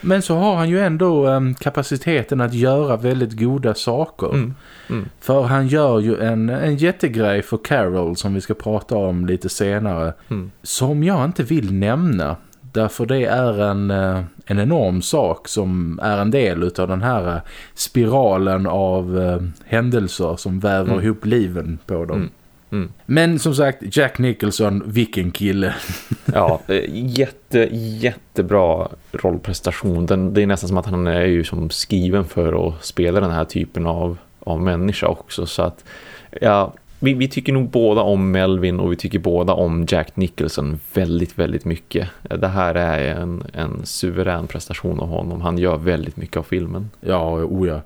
Men så har han ju ändå um, kapaciteten att göra väldigt goda saker. Mm. Mm. För han gör ju en, en jättegrej för Carol som vi ska prata om lite senare. Mm. Som jag inte vill nämna. Därför det är en, eh, en enorm sak som är en del av den här eh, spiralen av uh, händelser som väver mm. ihop liven på dem. Mm. Men som sagt, Jack Nicholson, vilken kille. ja, jätte, jättebra rollprestation. Den, det är nästan som att han är ju som skriven för att spela den här typen av, av människa också. Så att, ja, vi, vi, tycker nog båda om Melvin och vi tycker båda om Jack Nicholson väldigt, väldigt mycket. Det här är en, en suverän prestation av honom. Han gör väldigt mycket av filmen. Ja, oh ja.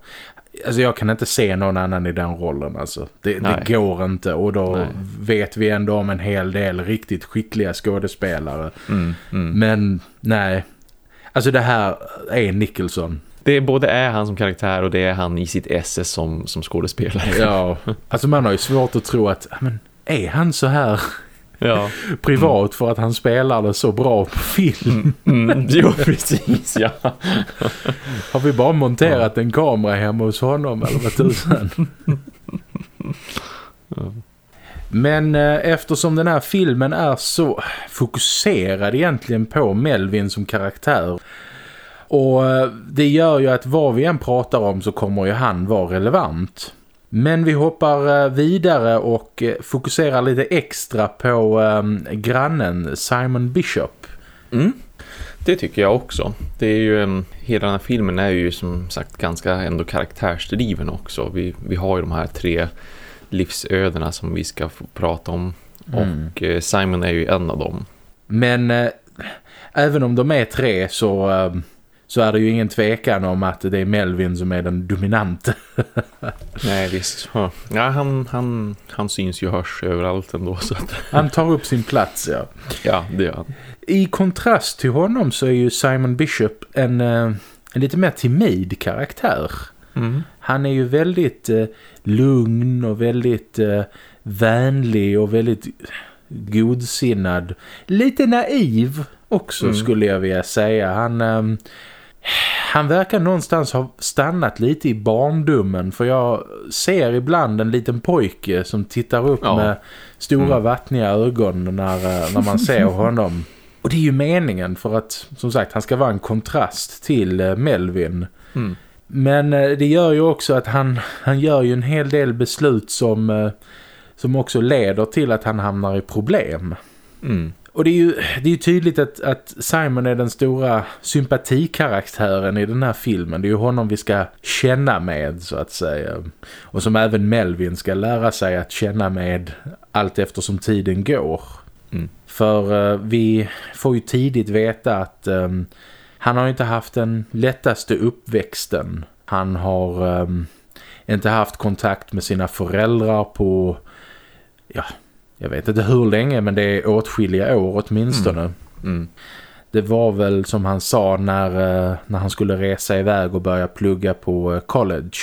Alltså jag kan inte se någon annan i den rollen alltså. Det, det går inte och då Nej. vet vi ändå om en hel del riktigt skickliga skådespelare. Mm, mm. Men nej, alltså det här är Nicholson. Det är både är han som karaktär och det är han i sitt SS som, som skådespelare. Ja, alltså man har ju svårt att tro att, men är han så här ja. privat för att han spelar det så bra på film. Mm, mm. Jo, precis, ja. Har vi bara monterat ja. en kamera hemma hos honom eller vad tusen? ja. Men eh, eftersom den här filmen är så fokuserad egentligen på Melvin som karaktär och eh, det gör ju att vad vi än pratar om så kommer ju han vara relevant. Men vi hoppar eh, vidare och eh, fokuserar lite extra på um, grannen Simon Bishop. Mm. Det tycker jag också. Det är ju, hela den här filmen är ju som sagt ganska ändå karaktärsdriven också. Vi, vi har ju de här tre livsödena som vi ska få prata om. Mm. Och eh, Simon är ju en av dem. Men eh, även om de är tre så, eh, så är det ju ingen tvekan om att det är Melvin som är den dominante. Nej visst. Ja, han, han, han syns ju hörs överallt ändå. Så att... han tar upp sin plats, ja. Ja, det gör han. I kontrast till honom så är ju Simon Bishop en, eh, en lite mer timid karaktär. Mm. Han är ju väldigt eh, lugn och väldigt eh, vänlig och väldigt godsinnad. Lite naiv också mm. skulle jag vilja säga. Han, um, han verkar någonstans ha stannat lite i barndomen för jag ser ibland en liten pojke som tittar upp ja. med stora mm. vattniga ögon när, eh, när man ser honom. Och det är ju meningen för att som sagt han ska vara en kontrast till eh, Melvin. Mm. Men eh, det gör ju också att han, han gör ju en hel del beslut som, som också leder till att han hamnar i problem. Mm. Och det är ju, det är ju tydligt att, att Simon är den stora sympatikaraktären i den här filmen. Det är ju honom vi ska känna med så att säga. Och som även Melvin ska lära sig att känna med allt eftersom tiden går. Mm. För uh, vi får ju tidigt veta att um, han har inte haft den lättaste uppväxten. Han har um, inte haft kontakt med sina föräldrar på ja, jag vet inte hur länge men det är åtskilliga år åtminstone. Mm. Mm. Det var väl som han sa när, eh, när han skulle resa iväg och börja plugga på eh, college.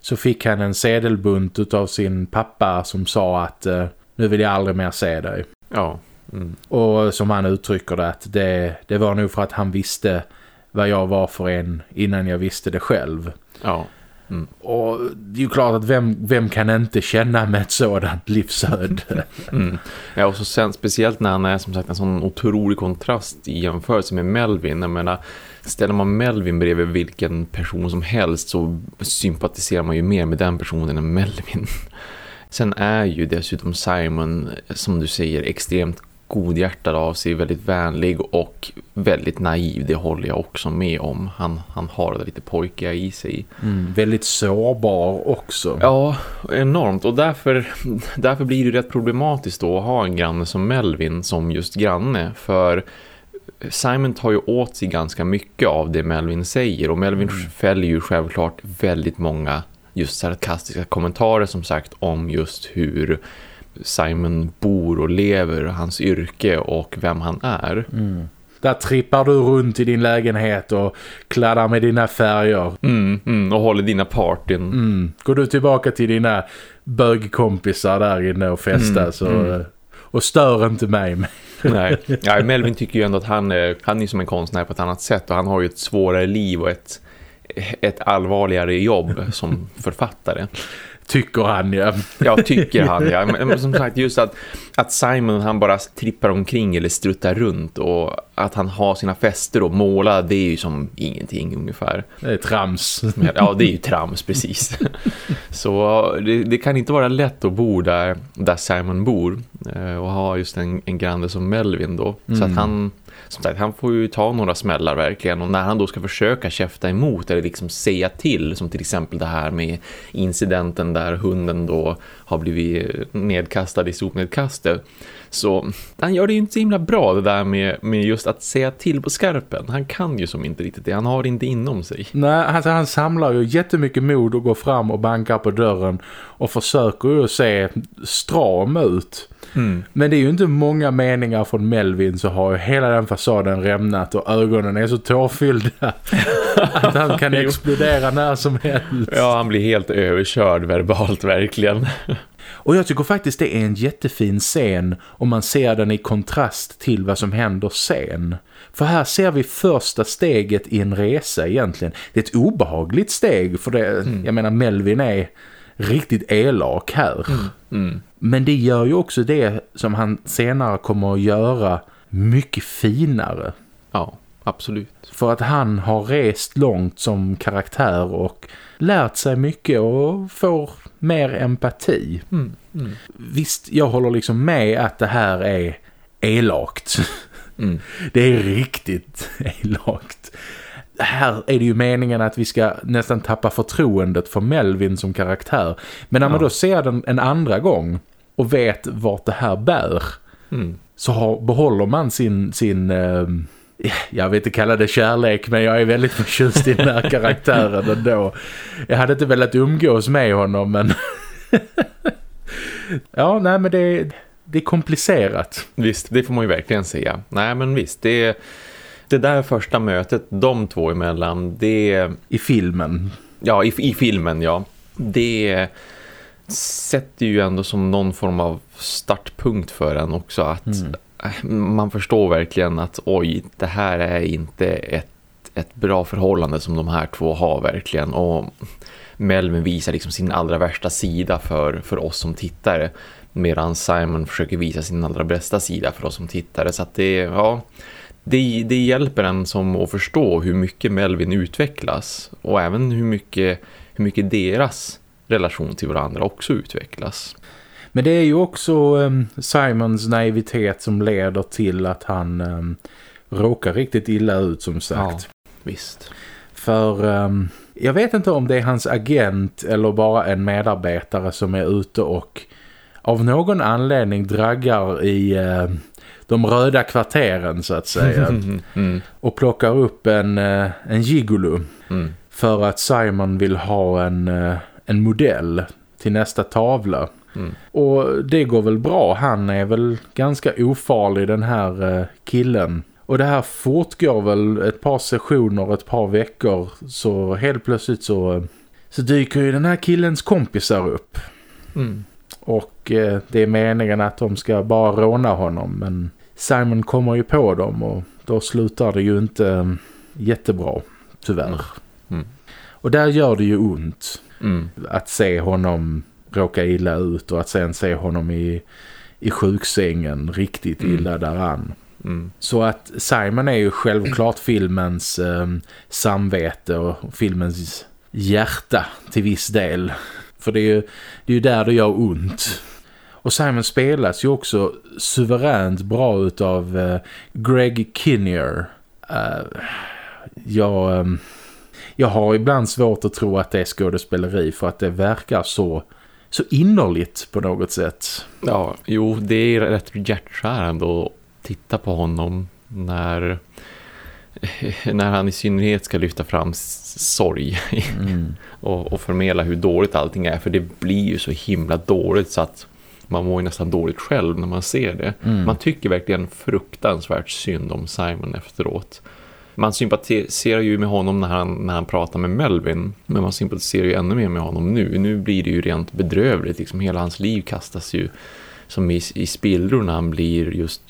Så fick han en sedelbunt av sin pappa som sa att eh, nu vill jag aldrig mer se dig. Ja. Mm. Och som han uttrycker det att det, det var nog för att han visste vad jag var för en innan jag visste det själv. Ja. Mm. Och det är ju klart att vem, vem kan inte känna med ett sådant livsöde? Mm. Ja, och så sen speciellt när han är som sagt en sån otrolig kontrast i jämförelse med Melvin. Jag menar, ställer man Melvin bredvid vilken person som helst så sympatiserar man ju mer med den personen än Melvin. Sen är ju dessutom Simon, som du säger, extremt godhjärtad av sig, väldigt vänlig och väldigt naiv, det håller jag också med om. Han, han har det lite pojkiga i sig. Mm, väldigt sårbar också. Ja, enormt. Och därför, därför blir det rätt problematiskt då att ha en granne som Melvin som just granne. För Simon tar ju åt sig ganska mycket av det Melvin säger. Och Melvin mm. fäller ju självklart väldigt många just sarkastiska kommentarer som sagt om just hur Simon bor och lever, hans yrke och vem han är. Mm. Där trippar du runt i din lägenhet och kladdar med dina färger. Mm, mm, och håller dina partyn. Mm. Går du tillbaka till dina bögkompisar där inne och festas mm, och, mm. och stör inte mig. Nej. Ja, Melvin tycker ju ändå att han, han är som en konstnär på ett annat sätt och han har ju ett svårare liv och ett, ett allvarligare jobb som författare. Tycker han, ja. Ja, tycker han, ja. Men, som sagt, just att, att Simon han bara trippar omkring eller struttar runt och att han har sina fester och målar, det är ju som ingenting ungefär. Det är trams. Ja, det är ju trams, precis. Så det, det, kan inte vara lätt att bo där, där Simon bor eh, och ha just en, en granne som Melvin då. Så mm. att han som sagt, han får ju ta några smällar verkligen och när han då ska försöka käfta emot eller liksom säga till som till exempel det här med incidenten där hunden då har blivit nedkastad i sopnedkastet så han gör det ju inte så himla bra det där med, med just att säga till på skarpen. Han kan ju som inte riktigt det. Han har det inte inom sig. Nej, alltså han samlar ju jättemycket mod och går fram och bankar på dörren och försöker ju se stram ut. Mm. Men det är ju inte många meningar från Melvin så har ju hela den fasaden rämnat och ögonen är så tårfyllda att han kan explodera när som helst. Ja, han blir helt överkörd verbalt verkligen. Och jag tycker faktiskt det är en jättefin scen om man ser den i kontrast till vad som händer sen. För här ser vi första steget i en resa egentligen. Det är ett obehagligt steg för det, mm. jag menar Melvin är riktigt elak här. Mm. Mm. Men det gör ju också det som han senare kommer att göra mycket finare. Ja, absolut. För att han har rest långt som karaktär och lärt sig mycket och får mer empati. Mm, mm. Visst, jag håller liksom med att det här är elakt. Mm. Det är riktigt elakt. Här är det ju meningen att vi ska nästan tappa förtroendet för Melvin som karaktär. Men när man då ser den en andra gång och vet vart det här bär mm. så har, behåller man sin... sin eh, jag vet inte kalla det kärlek men jag är väldigt förtjust i den här karaktären ändå. Jag hade inte velat umgås med honom men... ja, nej men det, det är komplicerat. Visst, det får man ju verkligen säga. Nej men visst, det, det där första mötet, de två emellan, det... I filmen. Ja, i, i filmen, ja. Det sätter ju ändå som någon form av startpunkt för en också att mm. Äh, man förstår verkligen att oj, det här är inte ett, ett bra förhållande som de här två har verkligen och Melvin visar liksom sin allra värsta sida för, för oss som tittare medan Simon försöker visa sin allra bästa sida för oss som tittare så att det, ja, det, det hjälper en som att förstå hur mycket Melvin utvecklas och även hur mycket, hur mycket deras relation till varandra också utvecklas. Men det är ju också um, Simons naivitet som leder till att han um, råkar riktigt illa ut som sagt. Ja, visst. För um, jag vet inte om det är hans agent eller bara en medarbetare som är ute och av någon anledning draggar i uh, de röda kvarteren så att säga. mm. Och plockar upp en, uh, en gigolo. Mm. För att Simon vill ha en, uh, en modell till nästa tavla. Mm. Och det går väl bra. Han är väl ganska ofarlig den här uh, killen. Och det här fortgår väl ett par sessioner, ett par veckor. Så helt plötsligt så, så dyker ju den här killens kompisar upp. Mm. Och eh, det är meningen att de ska bara råna honom. Men Simon kommer ju på dem och då slutar det ju inte jättebra, tyvärr. Mm. Mm. Och där gör det ju ont mm. att se honom råka illa ut och att sen se honom i, i sjuksängen riktigt mm. illa däran. Mm. Så att Simon är ju självklart filmens eh, samvete och filmens hjärta till viss del. För det är ju, det är ju där det gör ont. Och Simon spelas ju också suveränt bra utav uh, Greg Kinnear. Uh, jag, um, jag har ibland svårt att tro att det är skådespeleri för att det verkar så, så innerligt på något sätt. Ja, jo, det är rätt hjärtskärande att titta på honom när när han i synnerhet ska lyfta fram sorg mm. och, och förmedla hur dåligt allting är för det blir ju så himla dåligt så att man mår ju nästan dåligt själv när man ser det. Mm. Man tycker verkligen fruktansvärt synd om Simon efteråt. Man sympatiserar ju med honom när han, när han pratar med Melvin. Men man sympatiserar ju ännu mer med honom nu. Nu blir det ju rent bedrövligt. Liksom hela hans liv kastas ju som i, i spillror när han blir just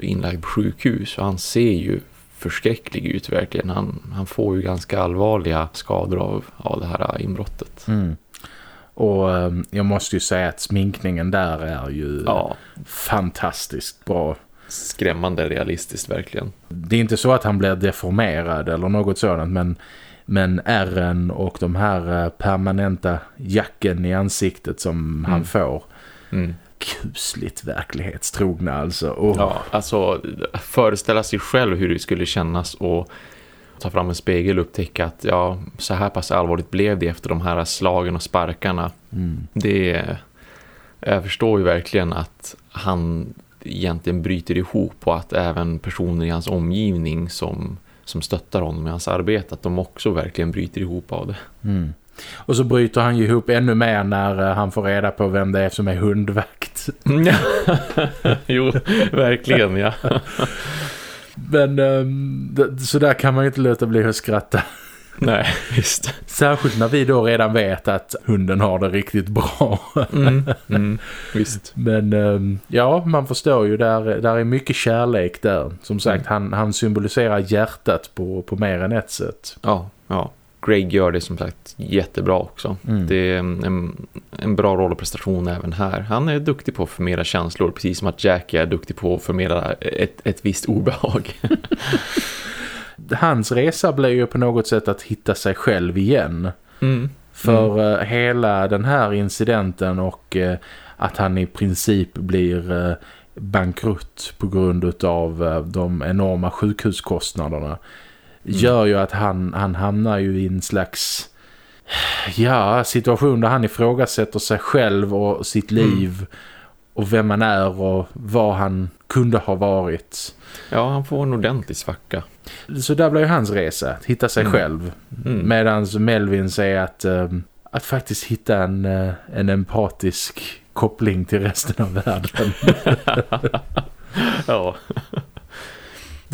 inlagd på sjukhus. Och han ser ju förskräcklig ut verkligen. Han, han får ju ganska allvarliga skador av, av det här inbrottet. Mm. Och um, jag måste ju säga att sminkningen där är ju ja. fantastiskt bra. Skrämmande realistiskt verkligen. Det är inte så att han blir deformerad eller något sådant men, men ärren och de här eh, permanenta jacken i ansiktet som mm. han får mm. kusligt verklighetstrogna alltså. Och... Ja, alltså föreställa sig själv hur det skulle kännas och ta fram en spegel och upptäcka att ja, så här pass allvarligt blev det efter de här slagen och sparkarna. Mm. Det jag förstår ju verkligen att han egentligen bryter ihop och att även personer i hans omgivning som, som stöttar honom i hans arbete att de också verkligen bryter ihop av det. Mm. Och så bryter han ju ihop ännu mer när eh, han får reda på vem det är som är hundvakt. jo, verkligen, ja. Men um, så där kan man ju inte låta bli att skratta. Nej, just. Särskilt när vi då redan vet att hunden har det riktigt bra. mm, mm, visst. Men um, ja, man förstår ju, där, där är mycket kärlek där. Som sagt, mm. han, han symboliserar hjärtat på, på mer än ett sätt. Ja, ja. Greg gör det som sagt jättebra också. Mm. Det är en, en bra roll och prestation även här. Han är duktig på att förmedla känslor, precis som att Jack är duktig på att förmedla ett, ett visst obehag. Hans resa blir ju på något sätt att hitta sig själv igen. Mm. För mm. Uh, hela den här incidenten och uh, att han i princip blir uh, bankrutt på grund av eh, de enorma sjukhuskostnaderna gör ju att han, han hamnar ju i en slags ja, situation där han ifrågasätter sig själv och sitt mm. liv mm. Och vem man är och vad han kunde ha varit. Ja, han får en ordentlig svacka. Så där blir ju hans resa, att hitta sig mm. själv. Mm. Medan Melvin säger att, um, att faktiskt hitta en, uh, en empatisk koppling till resten av världen. ja.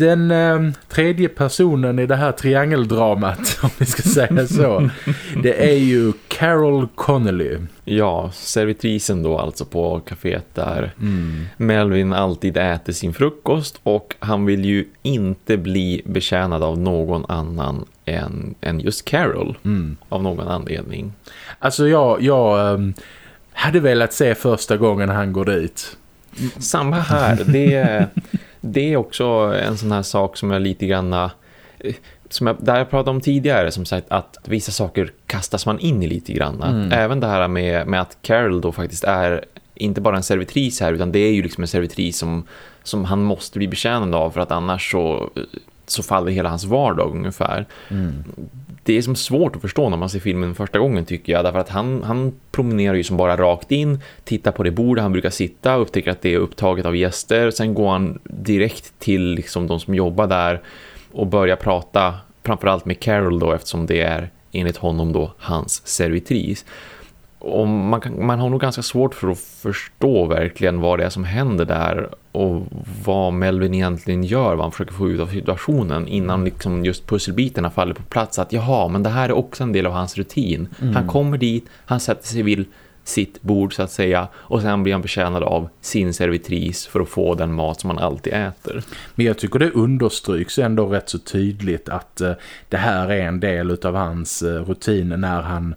Den eh, tredje personen i det här triangeldramat, om vi ska säga så, det är ju Carol Connolly. Ja, servitrisen då alltså på kaféet där mm. Melvin alltid äter sin frukost och han vill ju inte bli betjänad av någon annan än, än just Carol mm. av någon anledning. Alltså jag, jag um, hade velat se första gången han går dit. Samma här, det det är också en sån här sak som jag lite grann eh, som jag, där jag pratade om tidigare som sagt att vissa saker kastas man in i lite grann. Mm. Även det här med, med att Carol då faktiskt är inte bara en servitris här utan det är ju liksom en servitris som, som han måste bli betjänad av för att annars så, så faller hela hans vardag ungefär. Mm det är som svårt att förstå när man ser filmen första gången tycker jag. Därför att han, han promenerar ju som bara rakt in, tittar på det bord han brukar sitta, upptäcker att det är upptaget av gäster. Sen går han direkt till liksom de som jobbar där och börjar prata framförallt med Carol då eftersom det är enligt honom då hans servitris och man, kan, man har nog ganska svårt för att förstå verkligen vad det är som händer där och vad Melvin egentligen gör, vad han försöker få ut av situationen innan liksom just pusselbitarna faller på plats att jaha, men det här är också en del av hans rutin. Mm. Han kommer dit, han sätter sig vid sitt bord så att säga och sen blir han betjänad av sin servitris för att få den mat som han alltid äter. Men jag tycker det understryks ändå rätt så tydligt att uh, det här är en del av hans uh, rutin när han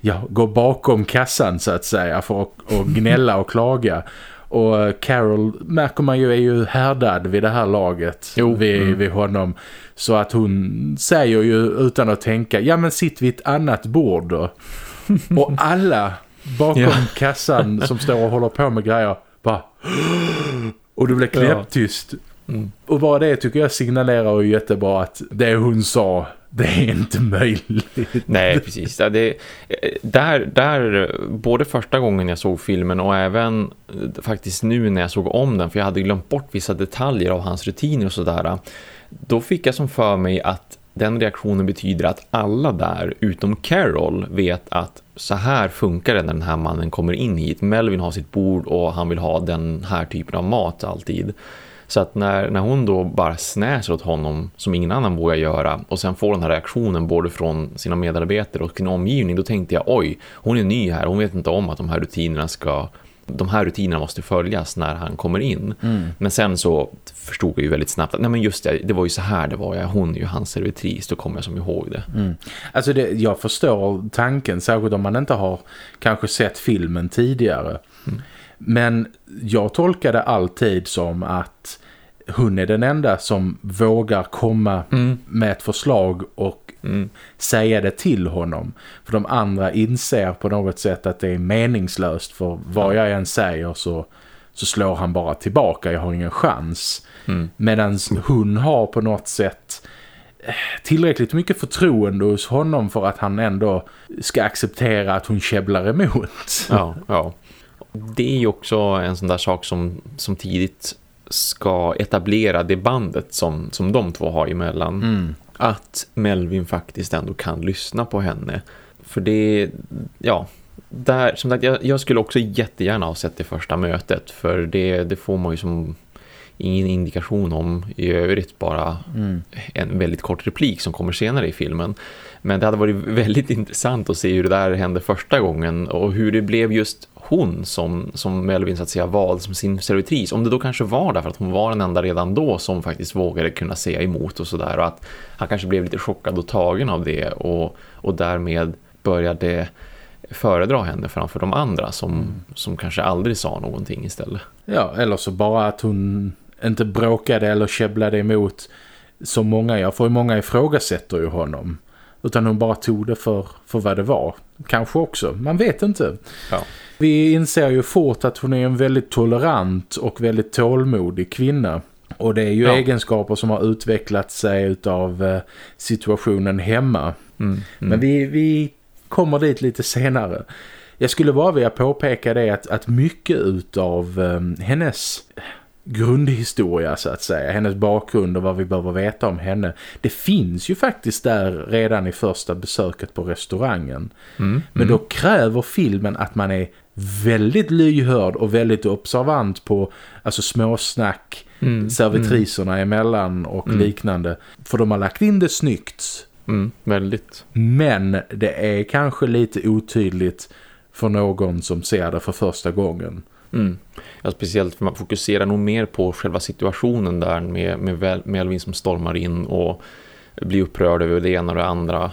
ja, gå bakom kassan så att säga för att, att gnälla och klaga. Och Carol märker man ju är ju härdad vid det här laget jo, vid, mm. vid honom. Så att hon säger ju utan att tänka, ja men sitt vid ett annat bord då. och alla bakom ja. kassan som står och håller på med grejer bara och du blir knäpptyst. Ja. Mm. Och bara det tycker jag signalerar ju jättebra att det hon sa det är inte möjligt. Nej, precis. Det, eh, där, där, både första gången jag såg filmen och även eh, faktiskt nu när jag såg om den, för jag hade glömt bort vissa detaljer av hans rutiner och sådär. Då fick jag som för mig att den reaktionen betyder att alla där, utom Carol, vet att så här funkar det när den här mannen kommer in hit. Melvin har sitt bord och han vill ha den här typen av mat alltid. Så att när, när hon då bara snäser åt honom som ingen annan vågar göra och sen får den här reaktionen både från sina medarbetare och sin omgivning då tänkte jag oj, hon är ny här, hon vet inte om att de här rutinerna ska de här rutinerna måste följas när han kommer in. Mm. Men sen så förstod jag ju väldigt snabbt att nej men just det, det var ju så här det var. Jag. Hon är ju hans servitris, då kommer jag som ihåg det. Mm. Alltså det, jag förstår tanken, särskilt om man inte har kanske sett filmen tidigare. Mm. Men jag tolkade alltid som att hon är den enda som vågar komma mm. med ett förslag och mm. säga det till honom. För de andra inser på något sätt att det är meningslöst för vad jag än säger så, så slår han bara tillbaka. Jag har ingen chans. Mm. Medan hon har på något sätt eh, tillräckligt mycket förtroende hos honom för att han ändå ska acceptera att hon käbblar emot. Ja, ja det är ju också en sån där sak som, som tidigt ska etablera det bandet som, som de två har emellan. Mm. Att Melvin faktiskt ändå kan lyssna på henne. För det, ja, där, som sagt, jag, jag, skulle också jättegärna ha sett det första mötet. För det, det får man ju som ingen indikation om i övrigt bara mm. en väldigt kort replik som kommer senare i filmen. Men det hade varit väldigt intressant att se hur det där hände första gången och hur det blev just hon som, som Melvin så att säga valde som sin servitris. Om det då kanske var därför att hon var den enda redan då som faktiskt vågade kunna säga emot och sådär. Och att han kanske blev lite chockad och tagen av det och, och därmed började föredra henne framför de andra som, mm. som kanske aldrig sa någonting istället. Ja, eller så bara att hon inte bråkade eller käbblade emot så många, jag får ju många ifrågasätter ju honom. Utan hon bara tog det för, för vad det var. Kanske också, man vet inte. Ja. Vi inser ju fort att hon är en väldigt tolerant och väldigt tålmodig kvinna. Och det är ju Ja. egenskaper som har utvecklat sig av eh, situationen hemma. Mm. Mm. Men vi, vi kommer dit lite senare. Jag skulle bara vilja påpeka det att, att mycket utav eh, hennes grundhistoria så att säga, hennes bakgrund och vad vi behöver veta om henne. Det finns ju faktiskt där redan i första besöket på restaurangen. Mm. Men Mm. då kräver filmen att man är väldigt lyhörd och väldigt observant på alltså småsnack, Mm. servitriserna emellan och Mm. liknande. För de har lagt in det snyggt. Mm. Väldigt. Men det är kanske lite otydligt för någon som ser det för första gången. Mm. Ja, speciellt för man fokuserar nog mer på själva situationen där med, med Melvin som stormar in och blir upprörd över det ena och det andra.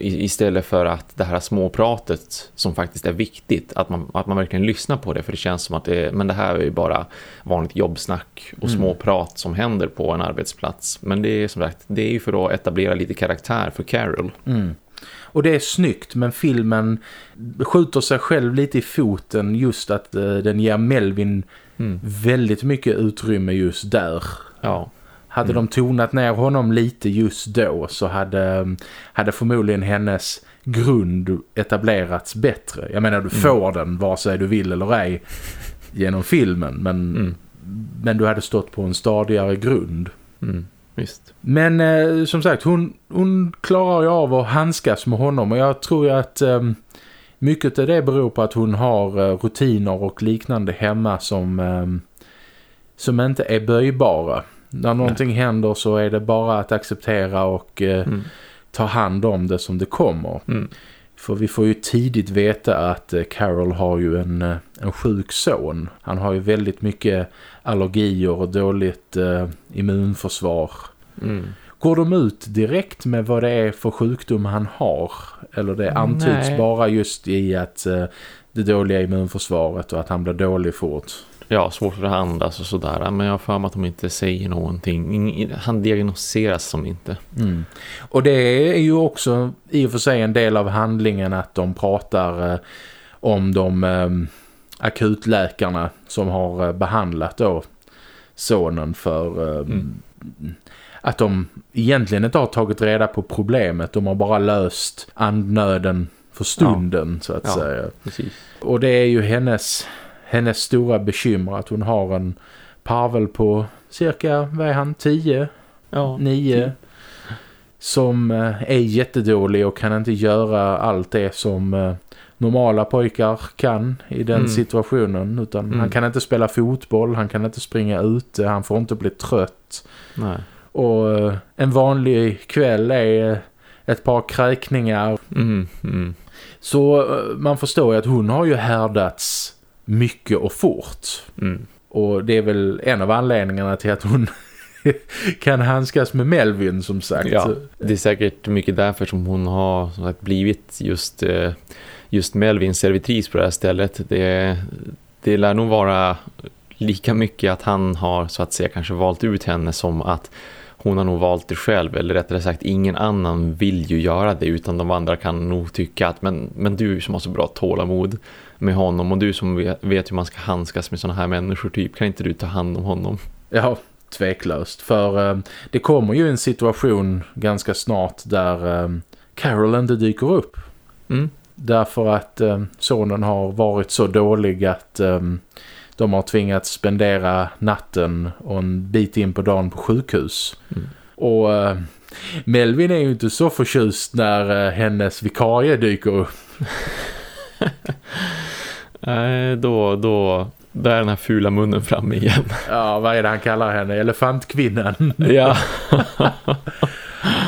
I, istället för att det här småpratet som faktiskt är viktigt, att man, att man verkligen lyssnar på det för det känns som att det, men det här är ju bara vanligt jobbsnack och Mm. småprat som händer på en arbetsplats. Men det är som sagt, det är ju för att etablera lite karaktär för Carol. Mm. Och det är snyggt men filmen skjuter sig själv lite i foten just att eh, den ger Melvin Mm. väldigt mycket utrymme just där. Ja, Hade de tonat ner honom lite just då så hade, hade förmodligen hennes grund etablerats bättre. Jag menar du får den vare sig du vill eller ej genom filmen men, mm. men du hade stått på en stadigare grund. Visst. Men eh, som sagt, hon, hon klarar ju av att handskas med honom och jag tror ju att eh, mycket av det beror på att hon har eh, rutiner och liknande hemma som, eh, som inte är böjbara. När någonting händer så är det bara att acceptera och eh, Mm. ta hand om det som det kommer. Mm. För vi får ju tidigt veta att eh, Carol har ju en, eh, en sjuk son. Han har ju väldigt mycket allergier och dåligt eh, immunförsvar. Mm. Går de ut direkt med vad det är för sjukdom han har? Eller det antyds Nej. bara just i att eh, det dåliga immunförsvaret och att han blir dålig fort. Ja, svårt att andas och sådär. Men jag har för mig att de inte säger någonting. Ing- Han diagnoseras som inte. Mm. Och det är ju också i och för sig en del av handlingen att de pratar eh, om de eh, akutläkarna som har eh, behandlat då sonen för eh, Mm. att de egentligen inte har tagit reda på problemet. De har bara löst andnöden för stunden så att Ja. säga. Precis. Och det är ju hennes, hennes stora bekymmer att hon har en parvel på cirka, vad är han, 10? Ja. nio som eh, är jättedålig och kan inte göra allt det som eh, normala pojkar kan i den Mm. situationen utan Mm. han kan inte spela fotboll, han kan inte springa ute, han får inte bli trött Nej. och eh, en vanlig kväll är ett par kräkningar Mm. Mm. så man förstår ju att hon har ju härdats mycket och fort Mm. och det är väl en av anledningarna till att hon kan handskas med Melvin som sagt. Ja, det är säkert mycket därför som hon har som sagt, blivit just, eh, just Melvins servitris på det här stället. Det, det lär nog vara lika mycket att han har så att säga kanske valt ut henne som att hon har nog valt det själv eller rättare sagt ingen annan vill ju göra det utan de andra kan nog tycka att men, men du som har så bra tålamod med honom och du som vet, vet hur man ska handskas med sådana här människor typ kan inte du ta hand om honom? Ja, tveklöst. För eh, det kommer ju en situation ganska snart där eh, Carol inte dyker upp. Mm. Därför att eh, sonen har varit så dålig att eh, de har tvingats spendera natten och en bit in på dagen på sjukhus. Mm. Och eh, Melvin är ju inte så förtjust när eh, hennes vikarie dyker upp. Nej, då, då, där är den här fula munnen framme igen. Ja, vad är det han kallar henne? Elefantkvinnan. ja.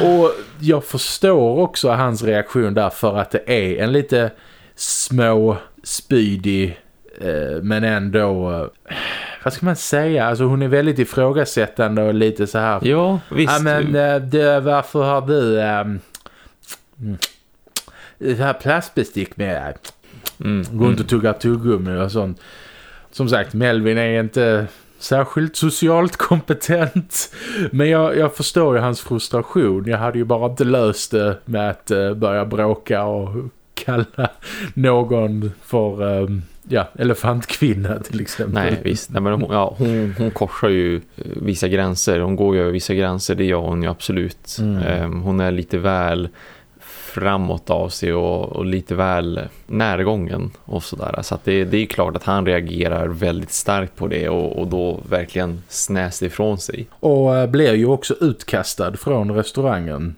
Och jag förstår också hans reaktion där för att det är en lite små, spydig eh, men ändå, eh, vad ska man säga? Alltså hon är väldigt ifrågasättande och lite så här. Ja, visst. Ja men eh, det, varför har du ehm, mm, det här plastbestick med dig? Mm, Går inte att tugga tuggummi och sånt. Som sagt, Melvin är inte särskilt socialt kompetent. Men jag, jag förstår ju hans frustration. Jag hade ju bara inte löst det med att uh, börja bråka och kalla någon för um, ja, elefantkvinna till exempel. Nej, visst. Nej, men hon, ja, hon, hon korsar ju eh, vissa gränser. Hon går ju över vissa gränser, det gör hon ju absolut. Mm. Um, hon är lite väl framåt av sig och, och lite väl närgången och sådär. Så att det, det är klart att han reagerar väldigt starkt på det och, och då verkligen snäst ifrån sig. Och äh, blir ju också utkastad från restaurangen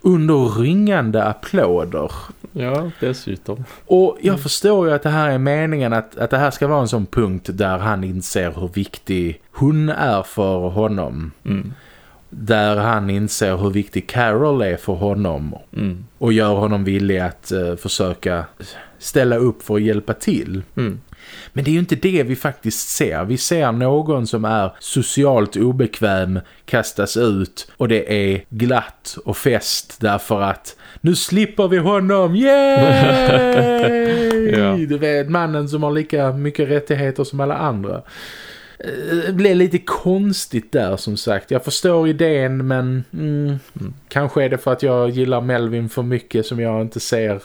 under ringande applåder. Ja, dessutom. Och jag mm. förstår ju att det här är meningen att, att det här ska vara en sån punkt där han inser hur viktig hon är för honom. Mm där han inser hur viktig Carol är för honom mm. och gör honom villig att uh, försöka ställa upp för att hjälpa till. Mm. Men det är ju inte det vi faktiskt ser. Vi ser någon som är socialt obekväm kastas ut och det är glatt och fest därför att nu slipper vi honom, yay! ja. Du vet, mannen som har lika mycket rättigheter som alla andra. Det eh, blev lite konstigt där som sagt. Jag förstår idén men mm, mm. kanske är det för att jag gillar Melvin för mycket som jag inte ser.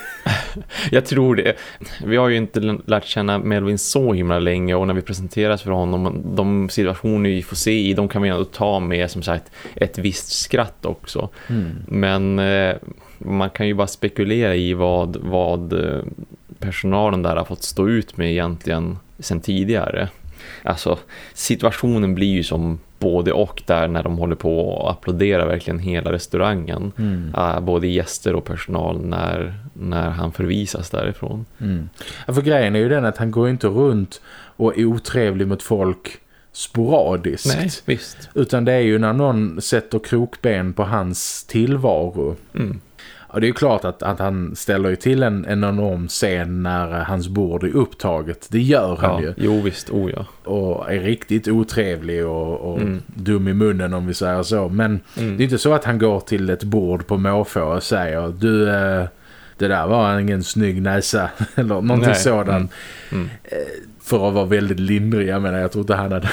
jag tror det. Vi har ju inte lärt känna Melvin så himla länge och när vi presenteras för honom, de situationer vi får se i, de kan vi ändå ta med som sagt ett visst skratt också. Mm. Men eh, man kan ju bara spekulera i vad, vad eh, personalen där har fått stå ut med egentligen sen tidigare alltså situationen blir ju som både och där när de håller på och applåderar verkligen hela restaurangen. Mm. Uh, både gäster och personal när, när han förvisas därifrån. Mm. Ja, för grejen är ju den att han går inte runt och är otrevlig mot folk sporadiskt. Nej, visst. Utan det är ju när någon sätter krokben på hans tillvaro. Mm. Och det är ju klart att, att han ställer ju till en, en enorm scen när hans bord är upptaget. Det gör han ja, ju. Jo visst, oh ja. Och är riktigt otrevlig och, och mm. dum i munnen om vi säger så. Men mm. det är inte så att han går till ett bord på måfå och säger du... Eh, det där var ingen snygg näsa eller någonting Nej. sådant. Mm. Mm. Eh, för att vara väldigt lindrig, jag menar jag tror inte han hade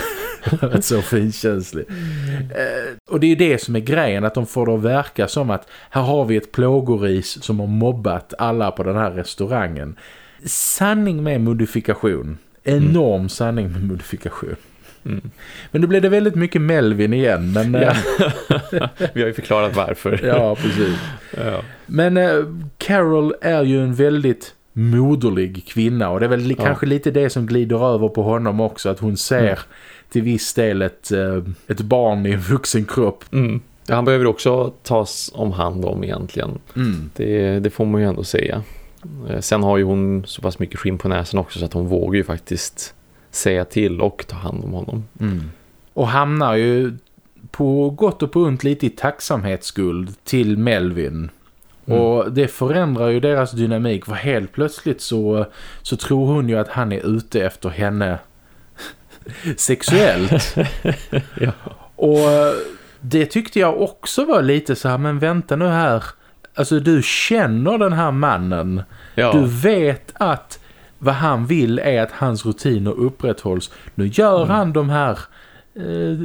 varit så finkänslig. Eh, och det är det som är grejen, att de får det att verka som att här har vi ett plågoris som har mobbat alla på den här restaurangen. Sanning med modifikation. Enorm mm. sanning med modifikation. Mm. Men då blev det väldigt mycket Melvin igen. Men, ja. Eh, vi har ju förklarat varför. ja, precis. Ja. Men äh, Carol är ju en väldigt moderlig kvinna och det är väl ja. kanske lite det som glider över på honom också att hon ser mm. till viss del ett, eh, ett barn i en vuxen kropp. Mm. Han behöver också tas om hand om egentligen. Mm. Det, det, får man ju ändå säga. Eh, sen har ju hon så pass mycket skinn på näsan också så att hon vågar ju faktiskt säga till och ta hand om honom. Mm. Och hamnar ju på gott och på ont lite i tacksamhetsskuld till Melvin Mm. Och det förändrar ju deras dynamik för helt plötsligt så, så tror hon ju att han är ute efter henne sexuellt. ja. Och det tyckte jag också var lite så här, men vänta nu här. Alltså du känner den här mannen. Ja. Du vet att vad han vill är att hans rutiner upprätthålls. Nu gör mm. han de här Eh,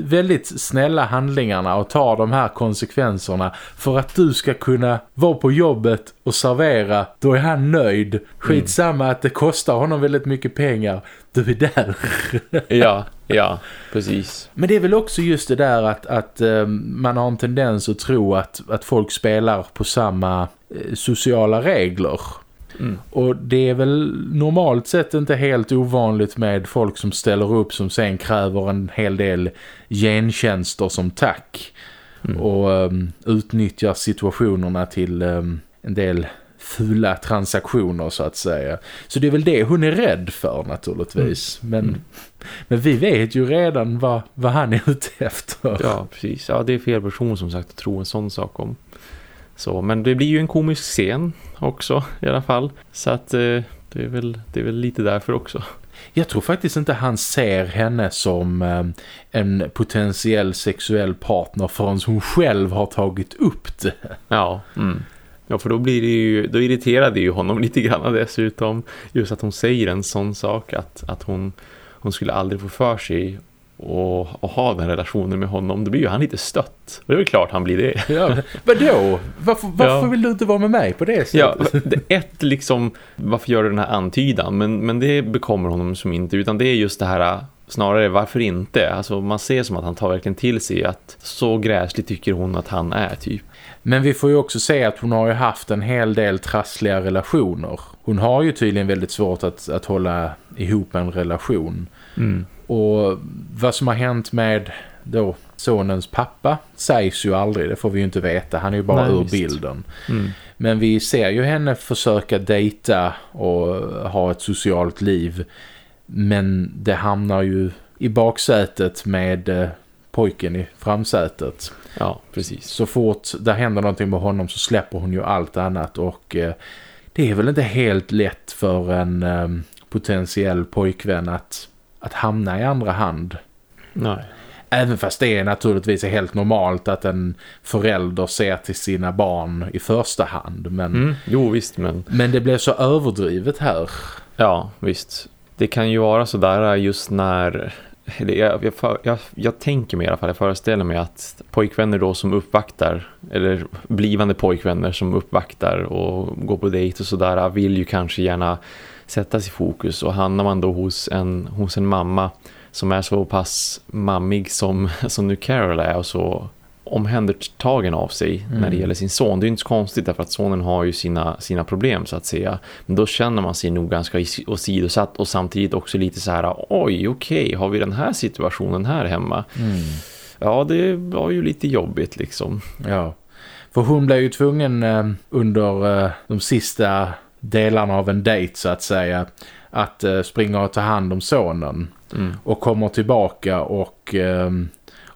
väldigt snälla handlingarna och tar de här konsekvenserna för att du ska kunna vara på jobbet och servera, då är han nöjd. Skitsamma mm. att det kostar honom väldigt mycket pengar. Du är där. ja, ja, precis. Men det är väl också just det där att, att um, man har en tendens att tro att, att folk spelar på samma uh, sociala regler. Mm. Och det är väl normalt sett inte helt ovanligt med folk som ställer upp som sen kräver en hel del gentjänster som tack. Mm. Och um, utnyttjar situationerna till um, en del fula transaktioner så att säga. Så det är väl det hon är rädd för naturligtvis. Mm. Men, mm. men vi vet ju redan vad, vad han är ute efter. Ja, precis. Ja, det är fel person som sagt att tro en sån sak om. Så, men det blir ju en komisk scen också i alla fall. Så att eh, det, är väl, det är väl lite därför också. Jag tror faktiskt inte han ser henne som eh, en potentiell sexuell partner förrän hon själv har tagit upp det. Ja, mm. Ja, för då blir det ju, då irriterar det ju honom lite grann dessutom. Just att hon säger en sån sak att, att hon, hon skulle aldrig få för sig och, och ha den relationen med honom, då blir ju han lite stött. Och det är väl klart han blir det. Ja, vadå? Varför, varför ja. vill du inte vara med mig på det sättet? Ja, ett liksom, varför gör du den här antydan? Men, men det bekommer honom som inte, utan det är just det här snarare varför inte? Alltså man ser som att han tar verkligen till sig att så gräsligt tycker hon att han är typ. Men vi får ju också se att hon har ju haft en hel del trassliga relationer. Hon har ju tydligen väldigt svårt att, att hålla ihop en relation. Mm. Och vad som har hänt med då sonens pappa sägs ju aldrig, det får vi ju inte veta. Han är ju bara Nej, ur visst. bilden. Mm. Men vi ser ju henne försöka dejta och ha ett socialt liv. Men det hamnar ju i baksätet med eh, pojken i framsätet. Ja, precis. Så fort det händer någonting med honom så släpper hon ju allt annat och eh, det är väl inte helt lätt för en eh, potentiell pojkvän att, att hamna i andra hand. Nej. Även fast det är naturligtvis helt normalt att en förälder ser till sina barn i första hand. Men, mm, jo visst, men... men det blir så överdrivet här. Ja, visst. Det kan ju vara så där just när jag, jag, jag, jag, tänker mig i alla fall, jag föreställer mig att pojkvänner då som uppvaktar, eller blivande pojkvänner som uppvaktar och går på dejt och sådär vill ju kanske gärna sättas i fokus och hamnar man då hos en, hos en mamma som är så pass mammig som, som nu Carol är och så omhändertagen av sig mm. när det gäller sin son. Det är inte så konstigt därför att sonen har ju sina, sina problem så att säga. Men då känner man sig nog ganska åsidosatt och samtidigt också lite så här oj okej, okay, har vi den här situationen här hemma? Mm. Ja, det var ju lite jobbigt liksom. Ja, för hon blev ju tvungen eh, under eh, de sista delarna av en dejt så att säga att eh, springa och ta hand om sonen. Mm. Och kommer tillbaka och eh,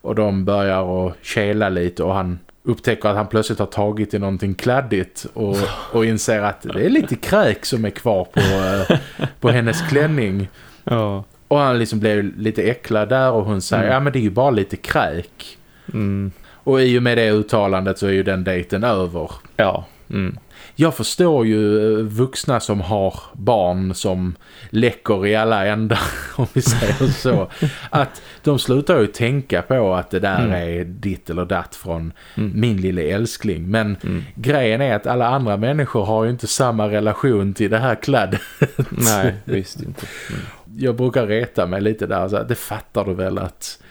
och de börjar att kela lite och han upptäcker att han plötsligt har tagit i någonting kladdigt och, och inser att det är lite kräk som är kvar på, eh, på hennes klänning. Ja. Och han liksom blir lite äcklad där och hon säger, mm. ja men det är ju bara lite kräk. Mm. Och i och med det uttalandet så är ju den dejten över. Ja. Mm jag förstår ju eh, vuxna som har barn som läcker i alla ändar, om vi säger så. att de slutar ju tänka på att det där mm. är ditt eller datt från mm. min lilla älskling. Men mm. grejen är att alla andra människor har ju inte samma relation till det här kladdet. Nej, visst inte. Mm. Jag brukar reta mig lite där, så det fattar du väl att,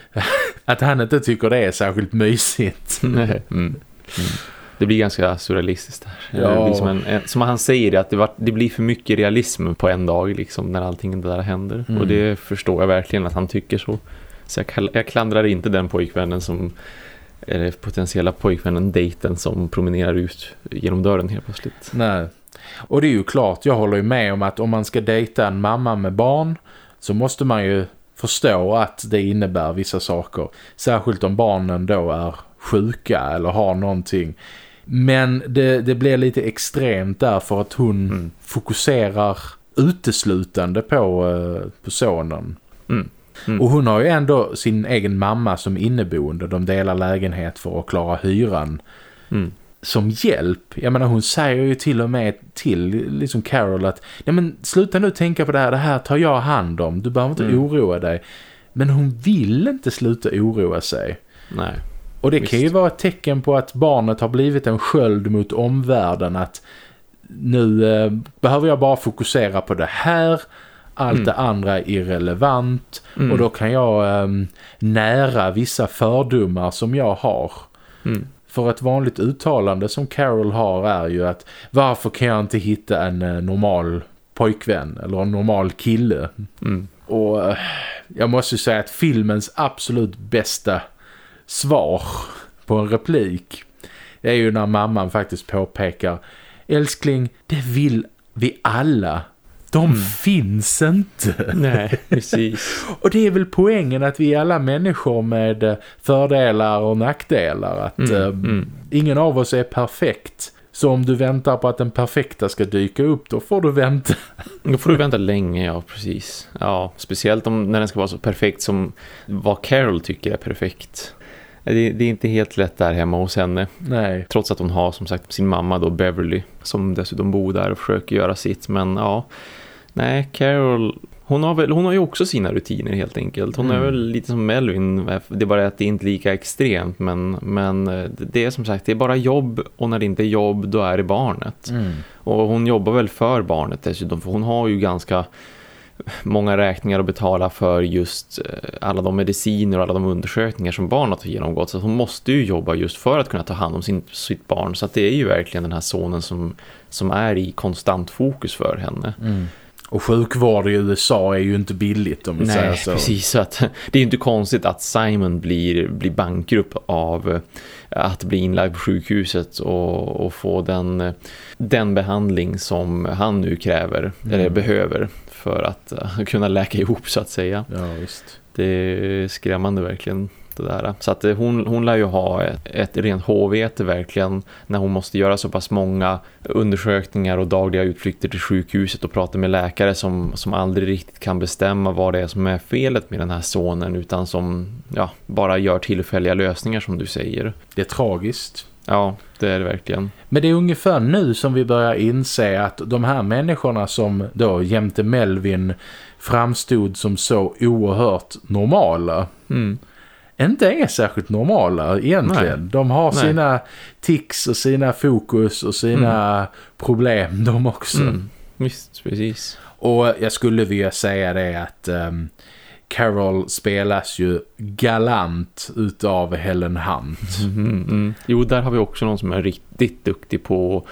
att han inte tycker det är särskilt mysigt. Nej. Mm. Det blir ganska surrealistiskt där. Ja. Det blir som, en, en, som han säger, att det, var, det blir för mycket realism på en dag liksom, när allting det där händer. Mm. Och det förstår jag verkligen att han tycker så. Så jag, jag klandrar inte den pojkvännen som eller potentiella pojkvännen, dejten som promenerar ut genom dörren helt plötsligt. Nej. Och det är ju klart, jag håller ju med om att om man ska dejta en mamma med barn så måste man ju förstå att det innebär vissa saker. Särskilt om barnen då är sjuka eller har någonting. Men det, det blir lite extremt där för att hon mm. fokuserar uteslutande på, uh, på sonen. Mm. Mm. Och hon har ju ändå sin egen mamma som inneboende. De delar lägenhet för att klara hyran. Mm. Som hjälp. Jag menar hon säger ju till och med till liksom Carol att Nej men sluta nu tänka på det här. Det här tar jag hand om. Du behöver inte mm. oroa dig. Men hon vill inte sluta oroa sig. Nej. Och det Visst. kan ju vara ett tecken på att barnet har blivit en sköld mot omvärlden. Att nu eh, behöver jag bara fokusera på det här. Allt mm. det andra är irrelevant. Mm. Och då kan jag eh, nära vissa fördomar som jag har. Mm. För ett vanligt uttalande som Carol har är ju att varför kan jag inte hitta en eh, normal pojkvän eller en normal kille? Mm. Och eh, jag måste säga att filmens absolut bästa svar på en replik det är ju när mamman faktiskt påpekar älskling, det vill vi alla. De mm. finns inte. Nej, precis. och det är väl poängen att vi är alla människor med eh, fördelar och nackdelar. Att mm. Uh, mm. ingen av oss är perfekt. Så om du väntar på att den perfekta ska dyka upp, då får du vänta. Då får du vänta länge, ja, precis. Ja, speciellt om, när den ska vara så perfekt som vad Carol tycker är perfekt. Det, det, är inte helt lätt där hemma hos henne. Nej. Trots att hon har som sagt sin mamma då Beverly som dessutom bor där och försöker göra sitt. Men ja, nej, Carol hon har, väl, hon har ju också sina rutiner helt enkelt. Hon mm. är väl lite som Melvin. Det är bara att det är inte lika extremt. Men, men eh, det är som sagt, det är bara jobb. Och när det inte är jobb, då är det barnet. Mm. Och hon jobbar väl för barnet dessutom. För hon har ju ganska många räkningar att betala för just eh, alla de mediciner och alla de undersökningar som barnet har genomgått. Så hon måste ju jobba just för att kunna ta hand om sin, sitt barn. Så det är ju verkligen den här sonen som, som är i konstant fokus för henne. Mm. Och sjukvård i USA är ju inte billigt om vi Nej, säger så. precis. Så att, det är ju inte konstigt att Simon blir, blir bankrupp av eh, att bli inlagd på sjukhuset och, och få den, den behandling som han nu kräver, mm. eller behöver för att uh, kunna läka ihop så att säga. Ja, visst. Det är skrämmande verkligen det där. Så att eh, hon, hon lär ju ha ett, ett rent håvete verkligen när hon måste göra så pass många undersökningar och dagliga utflykter till sjukhuset och prata med läkare som, som aldrig riktigt kan bestämma vad det är som är felet med den här sonen utan som ja, bara gör tillfälliga lösningar som du säger. Det är tragiskt. Ja, det är det verkligen. Men det är ungefär nu som vi börjar inse att de här människorna som då jämte Melvin framstod som så oerhört normala mm inte är särskilt normala egentligen. Nej. De har Nej. sina tics och sina fokus och sina mm. problem de också. Mm. Visst, precis. Och jag skulle vilja säga det att um, Carol spelas ju galant utav Helen Hunt. Mm, mm. Jo, där har vi också någon som är riktigt duktig på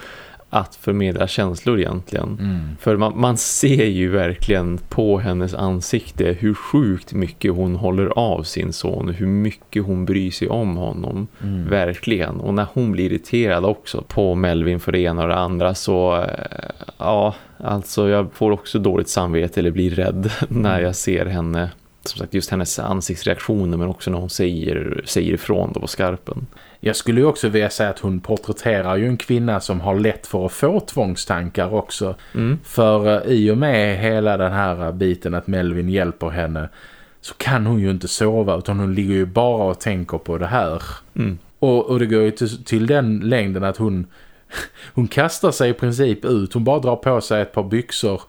att förmedla känslor egentligen. Mm. För man, man, ser ju verkligen på hennes ansikte hur sjukt mycket hon håller av sin son. Hur mycket hon bryr sig om honom. Mm. Verkligen. Och när hon blir irriterad också på Melvin för det ena och det andra så eh, ja, alltså jag får också dåligt samvete eller blir rädd när jag ser henne som sagt just hennes ansiktsreaktioner men också när hon säger, säger ifrån då på skarpen. Jag skulle ju också vilja säga att hon porträtterar ju en kvinna som har lätt för att få tvångstankar också. Mm. För uh, i och med hela den här biten att Melvin hjälper henne så kan hon ju inte sova utan hon ligger ju bara och tänker på det här. Mm. Och, och det går ju till, till den längden att hon, hon kastar sig i princip ut. Hon bara drar på sig ett par byxor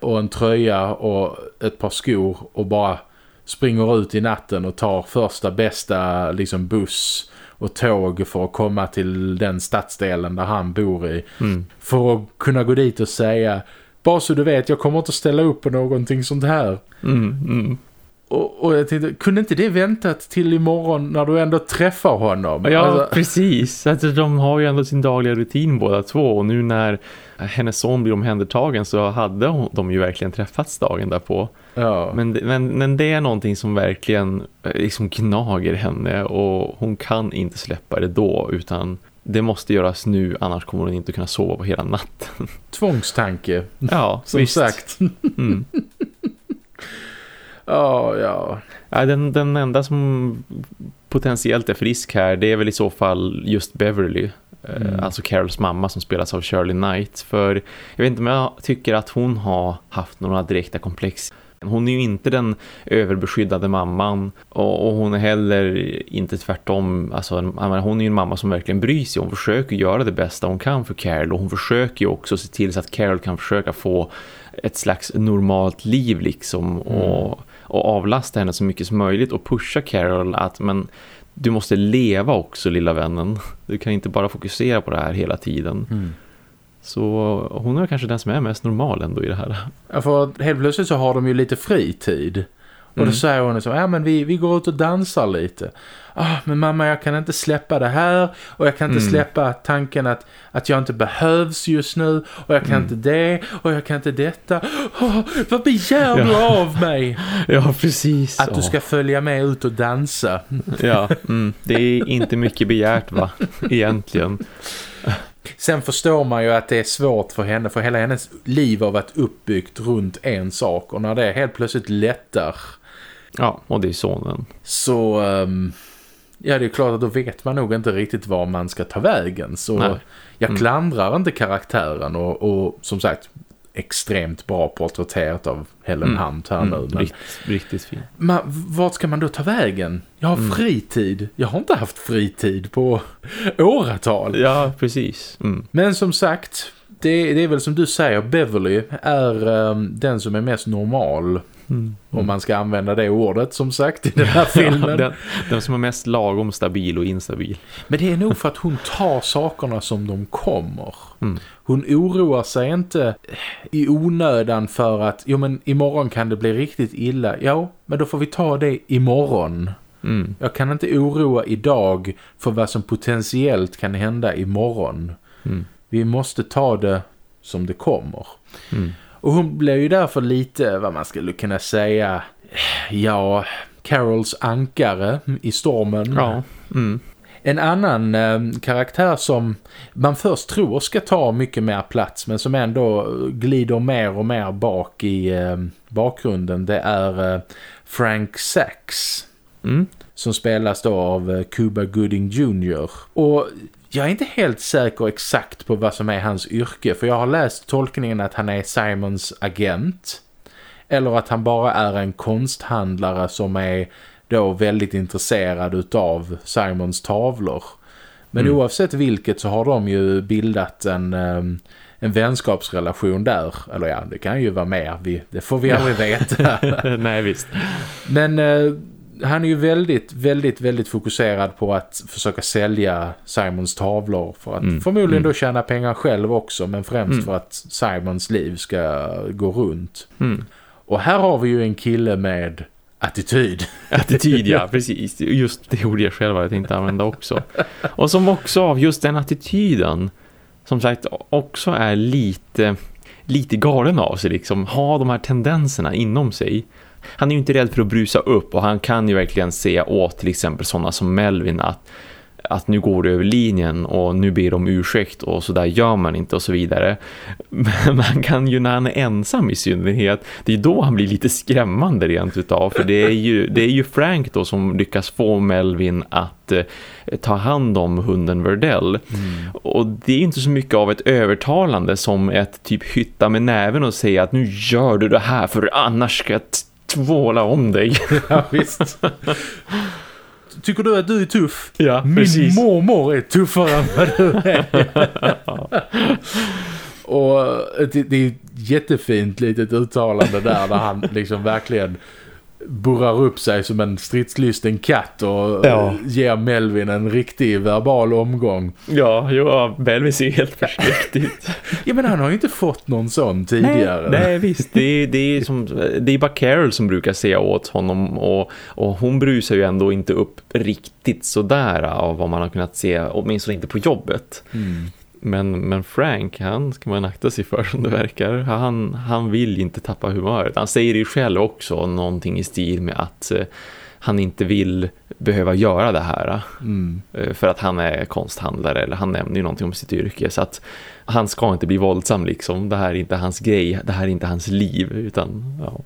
och en tröja och ett par skor och bara springer ut i natten och tar första bästa liksom buss och tåg för att komma till den stadsdelen där han bor i. Mm. För att kunna gå dit och säga bara så du vet, jag kommer inte ställa upp på någonting sånt här. Mm, mm. Och, och, jag tänkte, kunde inte det väntat till imorgon när du ändå träffar honom? Ja, alltså... precis. Alltså, de har ju ändå sin dagliga rutin båda två. Och nu när hennes son blir omhändertagen så hade de ju verkligen träffats dagen därpå. Ja. Men, men, men det är någonting som verkligen eh, liksom gnager henne och hon kan inte släppa det då utan det måste göras nu annars kommer hon inte kunna sova på hela natten. Tvångstanke. Ja, som visst. sagt. Mm. oh, ja. ja den, den enda som potentiellt är frisk här det är väl i så fall just Beverly. Eh, mm. Alltså Carols mamma som spelas av Shirley Knight. För jag vet inte om jag tycker att hon har haft några direkta komplex hon är ju inte den överbeskyddade mamman och, och hon är heller inte tvärtom. Alltså, hon är ju en mamma som verkligen bryr sig. Hon försöker göra det bästa hon kan för Carol och hon försöker ju också se till så att Carol kan försöka få ett slags normalt liv liksom mm. och, och avlasta henne så mycket som möjligt och pusha Carol att men du måste leva också lilla vännen. Du kan inte bara fokusera på det här hela tiden. Mm. Så hon är kanske den som är mest normal ändå i det här. Ja, för helt plötsligt så har de ju lite fritid. Och mm. då säger hon så, ja men vi, vi går ut och dansar lite. Ah, men mamma jag kan inte släppa det här och jag kan inte mm. släppa tanken att, att jag inte behövs just nu och jag kan mm. inte det och jag kan inte detta. Oh, vad begär ja. du av mig? Ja, precis. Att du ska följa med ut och dansa. Ja, mm. det är inte mycket begärt va, egentligen. Sen förstår man ju att det är svårt för henne för hela hennes liv har varit uppbyggt runt en sak och när det helt plötsligt lättar Ja, och det är sonen. Så, um, ja det är klart att då vet man nog inte riktigt var man ska ta vägen. Så Nej. jag mm. klandrar inte karaktären och, och som sagt, extremt bra porträtterat av Helen mm. Hunt här mm. nu. Men, riktigt, riktigt fint. Men vart ska man då ta vägen? Jag har mm. fritid. Jag har inte haft fritid på åratal. Ja, precis. Mm. Men som sagt, det, det, är väl som du säger, Beverly är um, den som är mest normal. Mm. Om man ska använda det ordet som sagt i den här filmen. Ja, den, den, som är mest lagom stabil och instabil. Men det är nog för att hon tar sakerna som de kommer. Mm. Hon oroar sig inte i onödan för att jo men imorgon kan det bli riktigt illa. Ja, men då får vi ta det imorgon. Mm. Jag kan inte oroa idag för vad som potentiellt kan hända imorgon. Mm. Vi måste ta det som det kommer. Mm. Och hon blev ju därför lite, vad man skulle kunna säga, ja, Carols ankare i stormen. Ja. Mm. En annan eh, karaktär som man först tror ska ta mycket mer plats men som ändå glider mer och mer bak i eh, bakgrunden det är eh, Frank Sachs. Mm. Som spelas då av eh, Cuba Gooding Jr. Och jag är inte helt säker exakt på vad som är hans yrke för jag har läst tolkningen att han är Simons agent eller att han bara är en konsthandlare som är då väldigt intresserad utav Simons tavlor. Men mm. oavsett vilket så har de ju bildat en, ehm, en vänskapsrelation där. Eller ja, det kan ju vara mer. Vi, det får vi aldrig veta. Nej, visst. Men eh, han är ju väldigt, väldigt, väldigt fokuserad på att försöka sälja Simons tavlor för att mm. förmodligen mm. då tjäna pengar själv också men främst mm. för att Simons liv ska gå runt. Mm. Och här har vi ju en kille med attityd. Attityd, ja, precis. Just det ord jag själv jag tänkte använda också. Och som också av just den attityden som sagt också är lite lite galen av sig liksom. Ha de här tendenserna inom sig han är ju inte rädd för att brusa upp och han kan ju verkligen se åt till exempel sådana som Melvin att, att nu går det över linjen och nu ber de ursäkt och så där gör man inte och så vidare. Men man kan ju när han är ensam i synnerhet, det är då han blir lite skrämmande rent utav för det är ju, det är ju Frank då som lyckas få Melvin att eh, ta hand om hunden Verdell. Mm. Och det är inte så mycket av ett övertalande som ett typ hytta med näven och säga att nu gör du det här för annars ska jag tvåla om dig. Ja, visst. Tycker du att du är tuff? Ja, Min precis. mormor är tuffare än vad du är. Och det, det är ett jättefint litet uttalande där där han liksom verkligen burrar upp sig som en stridslysten katt och ja. ger Melvin en riktig verbal omgång. Ja, jo, Melvin ser helt förskräckt ut. ja, men han har ju inte fått någon sån tidigare. Nej, nej visst. Det är, det, är som, det är bara Carol som brukar se åt honom och, och hon brusar ju ändå inte upp riktigt sådär av vad man har kunnat se, åtminstone inte på jobbet. Mm. Men, men Frank, han ska man akta sig för som det verkar. Han, han vill inte tappa humöret. Han säger ju själv också någonting i stil med att eh, han inte vill behöva göra det här. Mm. Eh, för att han är konsthandlare eller han nämner ju någonting om sitt yrke. Så att han ska inte bli våldsam liksom. Det här är inte hans grej, det här är inte hans liv utan ja.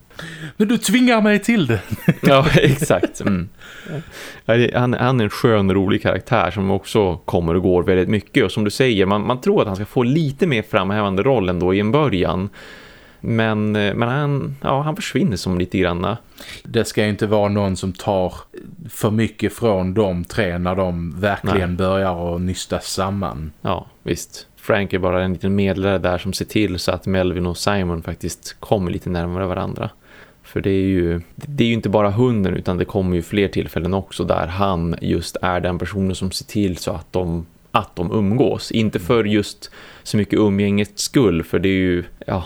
Men du tvingar mig till det. ja, exakt. Mm. Han, han är en skön, rolig karaktär som också kommer och går väldigt mycket. Och som du säger, man, man tror att han ska få lite mer framhävande roll ändå i en början. Men, men han, ja, han försvinner som lite grann. Det ska inte vara någon som tar för mycket från de tre när de verkligen Nej. börjar att nystas samman. Ja, visst. Frank är bara en liten medlare där som ser till så att Melvin och Simon faktiskt kommer lite närmare varandra. För det är ju det är ju inte bara hunden utan det kommer ju fler tillfällen också där han just är den personen som ser till så att de, att de umgås. Inte för just så mycket umgängets skull för det är ju, ja,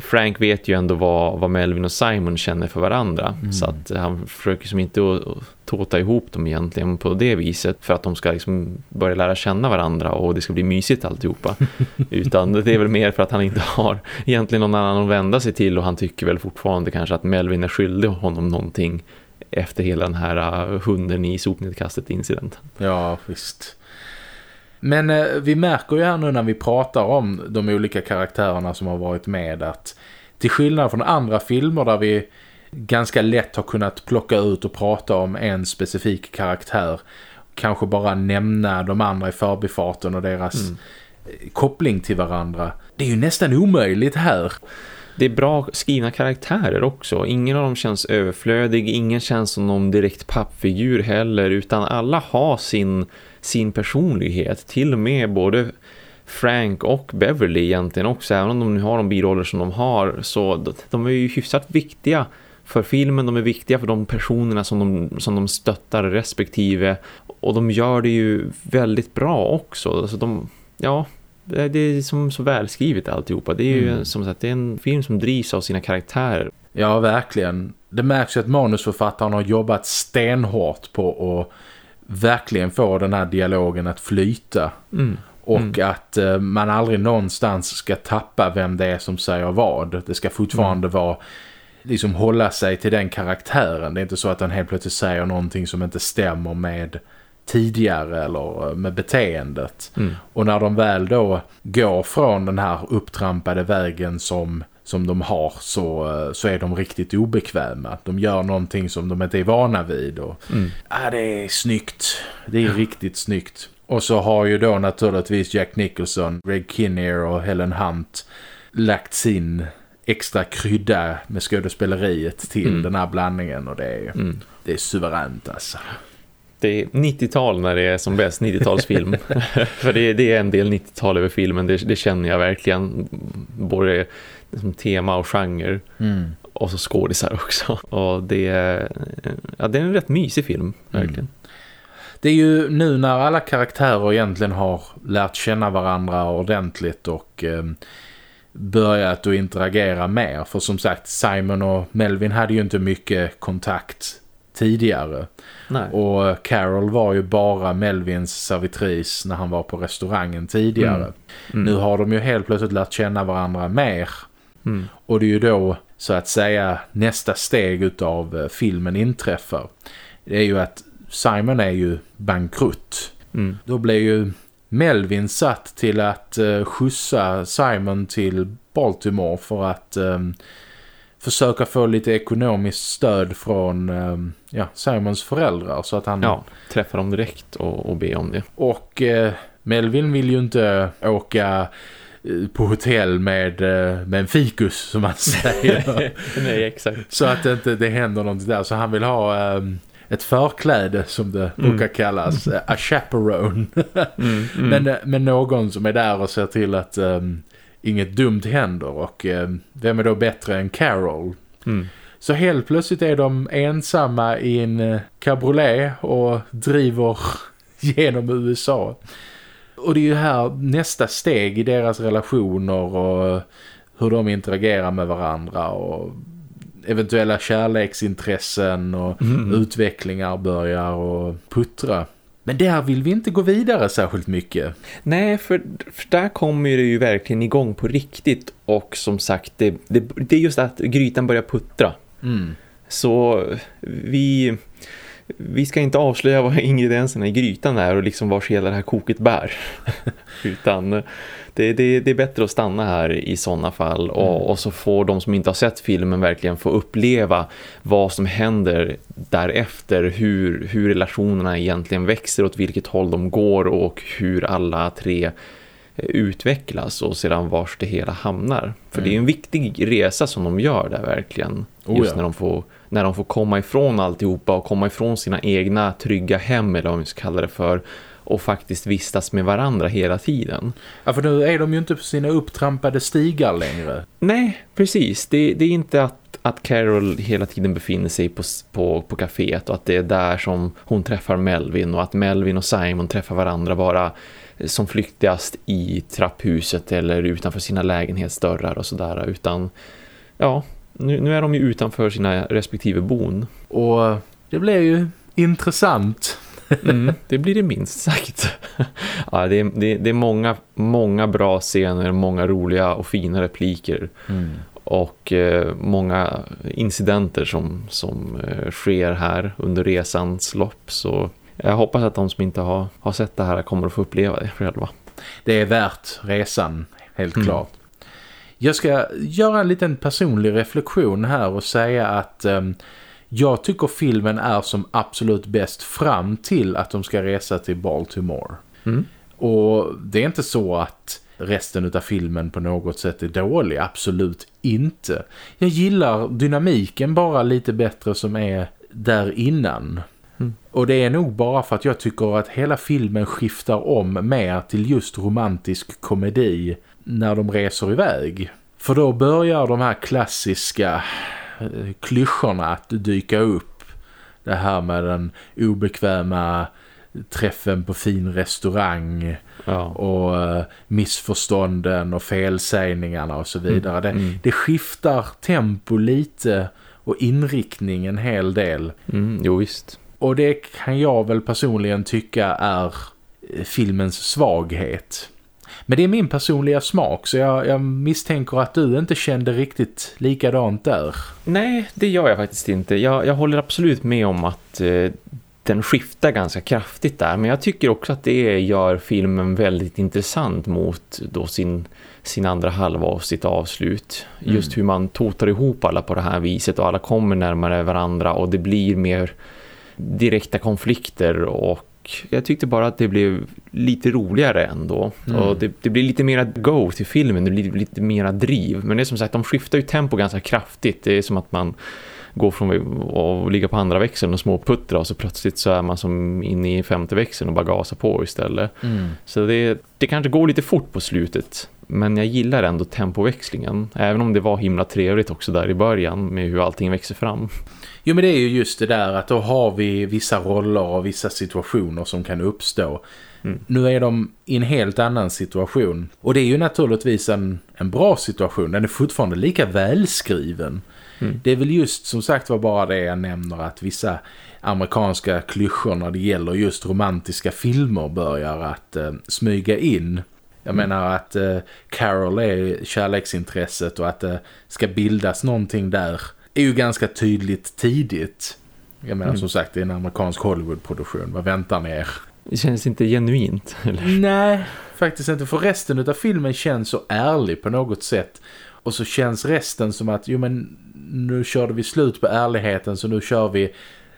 Frank vet ju ändå vad, vad Melvin och Simon känner för varandra. Mm. Så att han försöker som inte att, tåta ihop dem egentligen på det viset. För att de ska liksom börja lära känna varandra och det ska bli mysigt alltihopa. Utan det är väl mer för att han inte har egentligen någon annan att vända sig till. Och han tycker väl fortfarande kanske att Melvin är skyldig honom någonting efter hela den här uh, hunden i sopnedkastet incidenten. Ja, visst. Men eh, vi märker ju här nu när vi pratar om de olika karaktärerna som har varit med att till skillnad från andra filmer där vi ganska lätt har kunnat plocka ut och prata om en specifik karaktär kanske bara nämna de andra i förbifarten och deras mm. koppling till varandra. Det är ju nästan omöjligt här. Det är bra skrivna karaktärer också. Ingen av dem känns överflödig, ingen känns som någon direkt pappfigur heller utan alla har sin sin personlighet. Till och med både Frank och Beverly egentligen också. Även om de nu har de biroller som de har så de är ju hyfsat viktiga för filmen, de är viktiga för de personerna som de, som de stöttar respektive och de gör det ju väldigt bra också. Alltså de, ja, det är som så välskrivet alltihopa. Det är ju mm. som sagt det är en film som drivs av sina karaktärer. Ja, verkligen. Det märks ju att manusförfattaren har jobbat stenhårt på att verkligen få den här dialogen att flyta. Mm. Och mm. att eh, man aldrig någonstans ska tappa vem det är som säger vad. Det ska fortfarande mm. vara liksom hålla sig till den karaktären. Det är inte så att han helt plötsligt säger någonting som inte stämmer med tidigare eller med beteendet. Mm. Och när de väl då går från den här upptrampade vägen som, som de har så, så är de riktigt obekväma. De gör någonting som de inte är vana vid. Och, mm. ah, det är snyggt. Det är riktigt snyggt. Och så har ju då naturligtvis Jack Nicholson, Greg Kinnear och Helen Hunt lagt sin extra krydda med skådespeleriet till mm. den här blandningen och det är, mm. det är suveränt alltså. Det är 90-tal när det är som bäst 90-talsfilm. För det, det, är en del 90-tal över filmen, det, det, känner jag verkligen. Både liksom tema och genre. Mm. Och så skådisar också. Och det är, ja, det är en rätt mysig film, verkligen. Mm. Det är ju nu när alla karaktärer egentligen har lärt känna varandra ordentligt och eh, börjat att interagera mer. För som sagt, Simon och Melvin hade ju inte mycket kontakt tidigare. Nej. Och Carol var ju bara Melvins servitris när han var på restaurangen tidigare. Mm. Mm. Nu har de ju helt plötsligt lärt känna varandra mer. Mm. Och det är ju då så att säga nästa steg utav eh, filmen inträffar. Det är ju att Simon är ju bankrutt. Mm. Då blir ju Melvin satt till att uh, skjutsa Simon till Baltimore för att um, försöka få lite ekonomiskt stöd från um, ja, Simons föräldrar så att han... Ja, träffar dem direkt och, och be om det. Och uh, Melvin vill ju inte åka på hotell med, med en fikus som man säger. Nej, exakt. Så att det inte det händer någonting där. Så han vill ha um, ett förkläde som det mm. brukar kallas. Eh, a chaperone. mm, mm. Men, eh, men någon som är där och ser till att um, inget dumt händer. Och um, vem är då bättre än Carol? Mm. Så helt plötsligt är de ensamma i en cabriolet och driver genom USA. Och det är ju här nästa steg i deras relationer och hur de interagerar med varandra och eventuella kärleksintressen och mm. utvecklingar börjar och puttra. Men där vill vi inte gå vidare särskilt mycket. Nej, för, för där kommer det ju verkligen igång på riktigt. Och som sagt, det, det, det är just att grytan börjar puttra. Mm. Så vi, vi ska inte avslöja vad ingredienserna i grytan är och liksom vars hela det här koket bär. Utan det, det, det, är bättre att stanna här i sådana fall och, mm. och, så får de som inte har sett filmen verkligen få uppleva vad som händer därefter, hur, hur relationerna egentligen växer, åt vilket håll de går och hur alla tre eh, utvecklas och sedan vars det hela hamnar. För mm. det är en viktig resa som de gör där verkligen. Oh, just ja. när, de får, när de får komma ifrån alltihopa och komma ifrån sina egna trygga hem eller vad vi ska kalla det för och faktiskt vistas med varandra hela tiden. Ja, för nu är de ju inte på sina upptrampade stigar längre. Nej, precis. Det, det är inte att, att Carol hela tiden befinner sig på, på, på kaféet och att det är där som hon träffar Melvin och att Melvin och Simon träffar varandra bara som flyktigast i trapphuset eller utanför sina lägenhetsdörrar och sådär utan ja, nu, nu är de ju utanför sina respektive bon. Och det blir ju intressant Mm, det blir det minst sagt. ja, det, är, det, det, är många, många bra scener, många roliga och fina repliker. Mm. Och eh, många incidenter som, som eh, sker här under resans lopp. Så jag hoppas att de som inte har, har sett det här kommer att få uppleva det själva. Det är värt resan, helt mm. klart. Jag ska göra en liten personlig reflektion här och säga att... Eh, jag tycker filmen är som absolut bäst fram till att de ska resa till Baltimore. Mm. Och det är inte så att resten av filmen på något sätt är dålig. Absolut inte. Jag gillar dynamiken bara lite bättre som är där innan. Mm. Och det är nog bara för att jag tycker att hela filmen skiftar om mer till just romantisk komedi när de reser iväg. För då börjar de här klassiska eh, klyschorna att dyka upp. Det här med den obekväma träffen på fin restaurang ja. och uh, missförstånden och felsägningarna och så vidare. Mm. Det, mm. det, skiftar tempo lite och inriktning en hel del. Mm, jo visst. Och det kan jag väl personligen tycka är eh, filmens svaghet. Men det är min personliga smak så jag, jag, misstänker att du inte kände riktigt likadant där. Nej, det gör jag faktiskt inte. Jag, jag håller absolut med om att eh, den skiftar ganska kraftigt där. Men jag tycker också att det gör filmen väldigt intressant mot då sin, sin andra halva av sitt avslut. Mm. Just hur man totar ihop alla på det här viset och alla kommer närmare varandra och det blir mer direkta konflikter och jag tyckte bara att det blev lite roligare ändå. Mm. Och det, det, blir lite mera go till filmen, det blir lite mera driv. Men det är som sagt, de skiftar ju tempo ganska kraftigt. Det är som att man går från att ligga på andra växeln och småputtra och så plötsligt så är man som inne i femte växeln och bara gasar på istället. Mm. Så det, det kanske går lite fort på slutet. Men jag gillar ändå tempoväxlingen. Även om det var himla trevligt också där i början med hur allting växer fram. Jo men det är ju just det där att då har vi vissa roller och vissa situationer som kan uppstå. Mm. Nu är de i en helt annan situation. Och det är ju naturligtvis en, en bra situation. Den är fortfarande lika välskriven. Mm. Det är väl just som sagt var bara det jag nämner att vissa amerikanska klyschor när det gäller just romantiska filmer börjar att eh, smyga in. Jag mm. menar att eh, Carol är kärleksintresset och att det ska bildas någonting där är ju ganska tydligt tidigt. Jag menar mm. som sagt det är en amerikansk Hollywood-produktion. Vad väntar ni er? Det känns inte genuint. Eller? Nej, faktiskt inte. För resten av filmen känns så ärlig på något sätt. Och så känns resten som att jo men nu körde vi slut på ärligheten så nu kör vi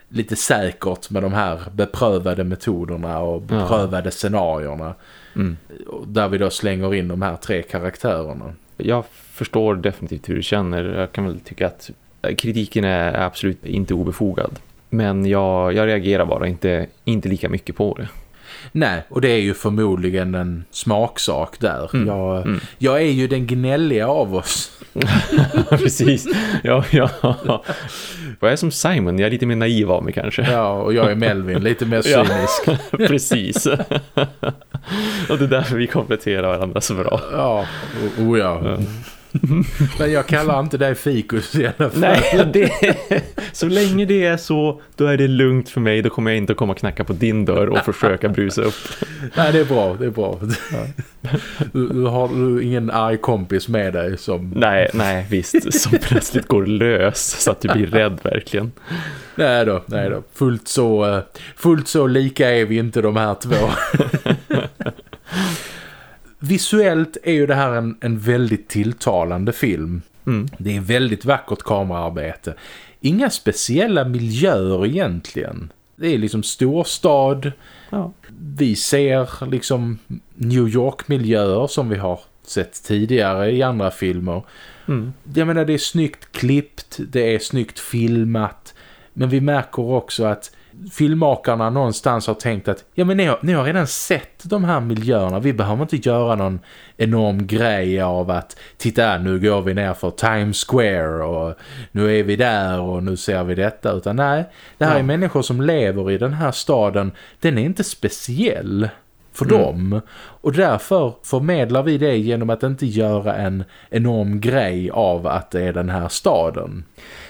lite säkert med de här beprövade metoderna och beprövade ja. scenarierna. Mm. Där vi då slänger in de här tre karaktärerna. Jag förstår definitivt hur du känner. Jag kan väl tycka att kritiken är absolut inte obefogad. Men jag, jag reagerar bara inte, inte lika mycket på det. Nej, och det är ju förmodligen en smaksak där. Mm. Jag, mm. jag är ju den gnälliga av oss. Precis. Ja, ja. Vad är som Simon? Jag är lite mer naiv av mig kanske. Ja, och jag är Melvin, lite mer cynisk. Ja, precis. och det är därför vi kompletterar varandra så bra. Ja, o, o ja. Men jag kallar inte dig fikus i alla fall. Nej, det, så länge det är så, då är det lugnt för mig. Då kommer jag inte att komma och knacka på din dörr och försöka brusa upp. Nej, det är bra, det är bra. Du, du har du ingen arg kompis med dig som... Nej, nej, visst. Som plötsligt går lös så att du blir rädd verkligen. Nej då, nej då. Fullt så, eh, fullt så lika är vi inte de här två. Visuellt är ju det här en, en väldigt tilltalande film. Mm. Det är väldigt vackert kameraarbete. Inga speciella miljöer egentligen. Det är liksom storstad. Ja. Vi ser liksom New York-miljöer som vi har sett tidigare i andra filmer. Mm. Jag menar det är snyggt klippt, det är snyggt filmat. Men vi märker också att filmmakarna någonstans har tänkt att ja men ni har, ni har redan sett de här miljöerna. Vi behöver inte göra någon enorm grej av att titta nu går vi ner för Times Square och nu är vi där och nu ser vi detta. Utan nej, det här ja. är människor som lever i den här staden. Den är inte speciell för mm. dem. Och därför förmedlar vi det genom att inte göra en enorm grej av att det är den här staden.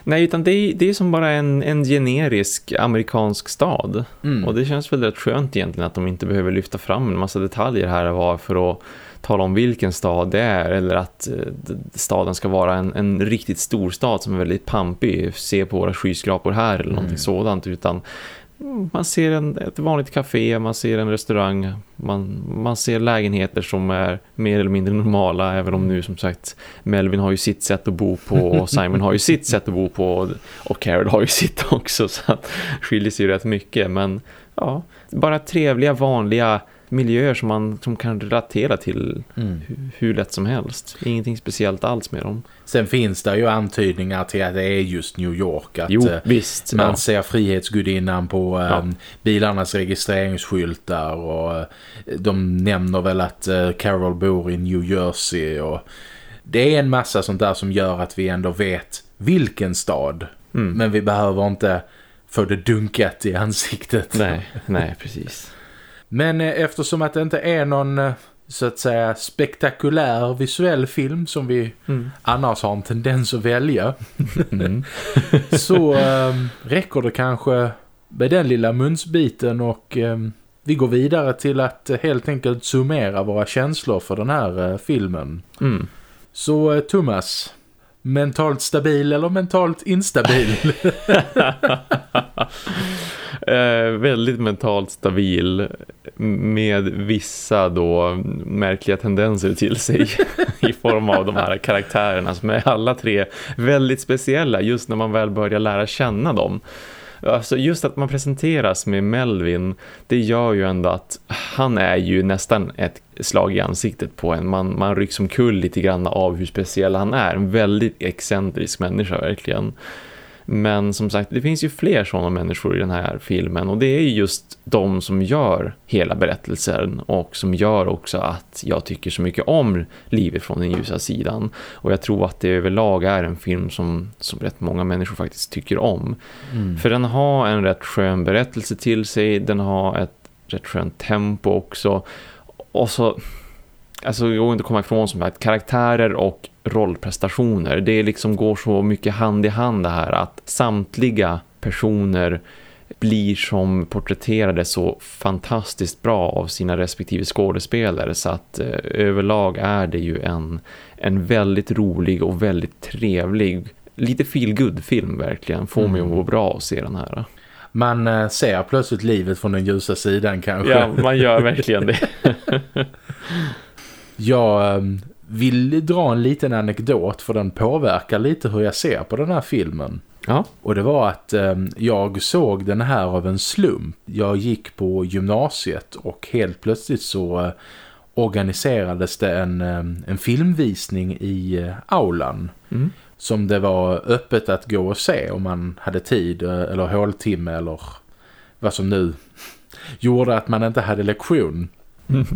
Nej, utan det är, det är som bara en, en generisk amerikansk stad. Mm. Och det känns väl rätt skönt egentligen att de inte behöver lyfta fram en massa detaljer här och var för att tala om vilken stad det är eller att eh, staden ska vara en, en riktigt stor stad som är väldigt pampig. Se på våra skyskrapor här eller mm. någonting sådant utan Mm, man ser en, ett vanligt café, man ser en restaurang, man, man ser lägenheter som är mer eller mindre normala även om nu som sagt Melvin har ju sitt sätt att bo på och Simon har ju sitt sätt att bo på och Carol har ju sitt också så att skiljer sig ju rätt mycket men ja, bara trevliga vanliga miljöer som man som kan relatera till mm. hur, hur lätt som helst. Ingenting speciellt alls med dem. Sen finns det ju antydningar till att det är just New York. Att jo, eh, visst. Man ja. ser frihetsgudinnan på ja. um, bilarnas registreringsskyltar och uh, de nämner väl att Carol bor i New Jersey och det är en massa sånt där som gör att vi ändå vet vilken stad. Mm. Men vi behöver inte få det dunkat i ansiktet. Nej, nej precis. Men eh, eftersom att det inte är någon eh, så att säga spektakulär visuell film som vi mm. annars har en tendens att välja mm. så äh, räcker det kanske med den lilla munsbiten och äh, vi går vidare till att helt enkelt summera våra känslor för den här äh, filmen. Mm. Så Thomas, mentalt stabil eller mentalt instabil? eh, väldigt mentalt stabil med vissa då märkliga tendenser till sig i form av de här karaktärerna som är alla tre väldigt speciella just när man väl börjar lära känna dem. Alltså just att man presenteras med Melvin det gör ju ändå att han är ju nästan ett slag i ansiktet på en. Man, man rycks omkull lite grann av hur speciell han är. En väldigt excentrisk människa verkligen. Men som sagt, det finns ju fler sådana människor i den här filmen och det är just de som gör hela berättelsen och som gör också att jag tycker så mycket om livet från den ljusa sidan. Och jag tror att det överlag är en film som, som rätt många människor faktiskt tycker om. Mm. För den har en rätt skön berättelse till sig, den har ett rätt skönt tempo också. Och så alltså det går inte komma ifrån som att karaktärer och rollprestationer, det liksom går så mycket hand i hand det här att samtliga personer blir som porträtterade så fantastiskt bra av sina respektive skådespelare så att eh, överlag är det ju en, en väldigt rolig och väldigt trevlig lite feel film verkligen. Får mig mm. att må bra att se den här. Man eh, ser plötsligt livet från den ljusa sidan kanske. Ja, man gör verkligen det. Jag ehm, vill dra en liten anekdot för den påverkar lite hur jag ser på den här filmen. Ja. Och det var att eh, jag såg den här av en slump. Jag gick på gymnasiet och helt plötsligt så eh, organiserades det en, eh, en filmvisning i eh, aulan. Mm. Som det var öppet att gå och se om man hade tid eh, eller håltimme eller vad som nu gjorde att man inte hade lektion.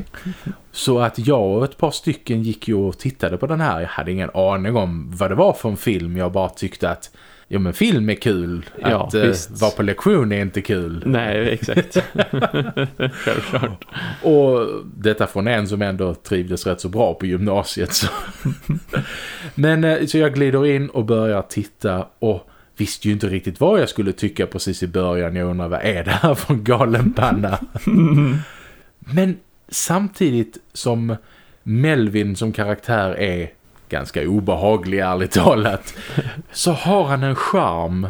Så att jag och ett par stycken gick ju och tittade på den här. Jag hade ingen aning om vad det var för en film. Jag bara tyckte att Jo men film är kul. Ja, att eh, vara på lektion är inte kul. Nej, exakt. Självklart. Och detta från en som ändå trivdes rätt så bra på gymnasiet. Så. men eh, så jag glider in och börjar titta och visste ju inte riktigt vad jag skulle tycka precis i början. Jag undrar, vad är det här för en galen panna? men samtidigt som Melvin som karaktär är ganska obehaglig ärligt talat så har han en charm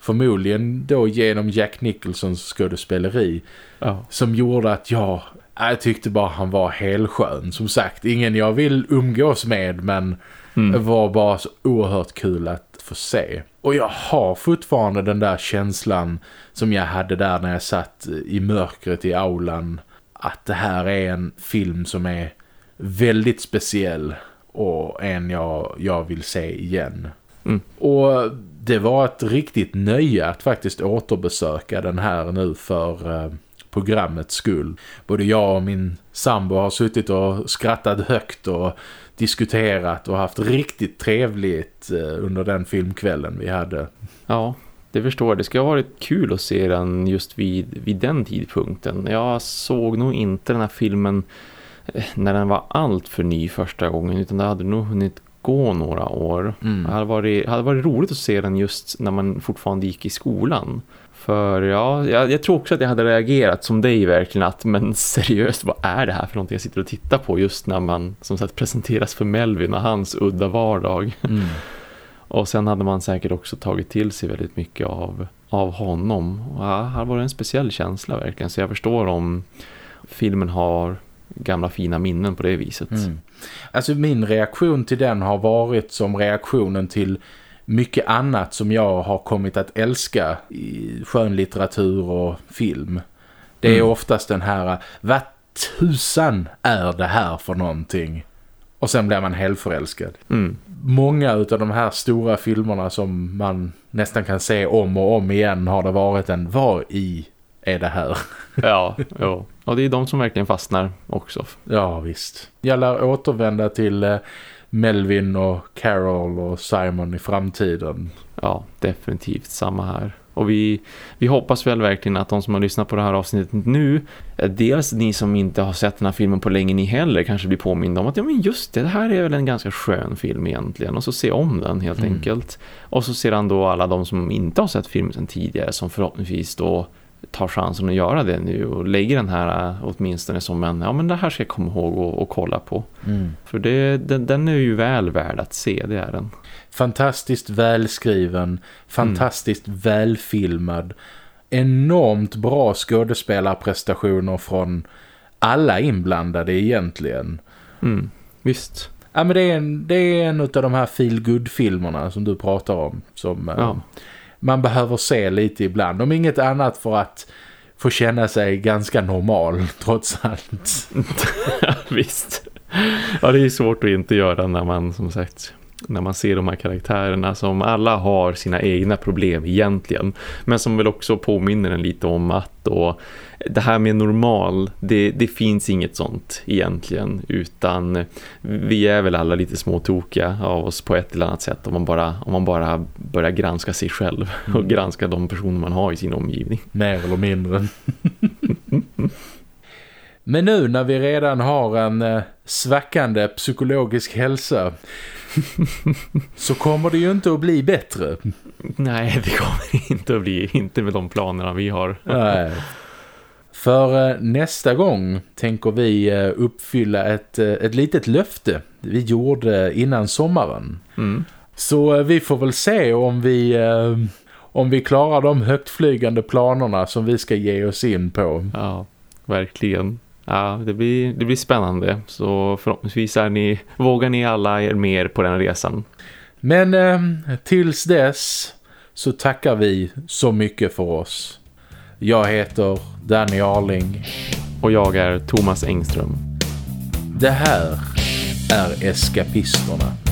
förmodligen då genom Jack Nicholsons skådespeleri ja. som gjorde att jag, jag tyckte bara han var helskön. Som sagt, ingen jag vill umgås med men mm. var bara så oerhört kul att få se. Och jag har fortfarande den där känslan som jag hade där när jag satt i mörkret i aulan att det här är en film som är väldigt speciell och en jag, jag vill se igen. Mm. Och det var ett riktigt nöje att faktiskt återbesöka den här nu för eh, programmets skull. Både jag och min sambo har suttit och skrattat högt och diskuterat och haft riktigt trevligt eh, under den filmkvällen vi hade. Ja, det förstår jag. Det skulle ha varit kul att se den just vid, vid den tidpunkten. Jag såg nog inte den här filmen när den var allt för ny första gången utan det hade nog hunnit gå några år. Mm. Det hade varit, hade varit roligt att se den just när man fortfarande gick i skolan. För ja, jag, jag, tror också att jag hade reagerat som dig verkligen att men seriöst, vad är det här för någonting jag sitter och tittar på just när man som sagt presenteras för Melvin och hans udda vardag. Mm. Och sen hade man säkert också tagit till sig väldigt mycket av, av honom. Och ja, här var det en speciell känsla verkligen. Så jag förstår om filmen har gamla fina minnen på det viset. Mm. Alltså min reaktion till den har varit som reaktionen till mycket annat som jag har kommit att älska i skönlitteratur och film. Det är mm. oftast den här, vad tusan är det här för någonting? Och sen blir man helförälskad. Mm. Många av de här stora filmerna som man nästan kan se om och om igen har det varit en var i är det här. ja, ja, och det är de som verkligen fastnar också. Ja, visst. Jag lär återvända till eh, Melvin och Carol och Simon i framtiden. Ja, definitivt samma här. Och vi, vi hoppas väl verkligen att de som har lyssnat på det här avsnittet nu, dels ni som inte har sett den här filmen på länge ni heller kanske blir påminna om att ja men just det, det här är väl en ganska skön film egentligen. Och så se om den helt mm. enkelt. Och så sedan då alla de som inte har sett filmen sedan tidigare som förhoppningsvis då tar chansen att göra det nu och lägger den här äh, åtminstone som en, ja men det här ska jag komma ihåg och, och kolla på. Mm. För det, den, den, är ju väl värd att se, det är den. Fantastiskt välskriven, fantastiskt mm. välfilmad, enormt bra skådespelarprestationer från alla inblandade egentligen. Mm. Visst. Ja men det är en, det är en av de här feel good filmerna som du pratar om som... Äh, ja man behöver se lite ibland. Om inget annat för att få känna sig ganska normal trots allt. Visst. Ja, det är svårt att inte göra när man som sagt när man ser de här karaktärerna som alla har sina egna problem egentligen. Men som väl också påminner en lite om att då, det här med normal, det, det finns inget sånt egentligen. Utan vi är väl alla lite småtokiga av oss på ett eller annat sätt om man bara, om man bara börjar granska sig själv och mm. granska de personer man har i sin omgivning. Mer eller mindre. Men nu när vi redan har en eh, svackande psykologisk hälsa så kommer det ju inte att bli bättre. Nej, det kommer inte att bli. Inte med de planerna vi har. Nej. För eh, nästa gång tänker vi eh, uppfylla ett, eh, ett litet löfte vi gjorde innan sommaren. Mm. Så vi får väl se om vi, om vi klarar de högtflygande planerna som vi ska ge oss in på. Ja, verkligen. Ja, det blir, det blir spännande. Så förhoppningsvis är ni, vågar ni alla er mer på den resan. Men eh, tills dess så tackar vi så mycket för oss. Jag heter Danny Arling. Och jag är Thomas Engström. Det här är Eskapisterna.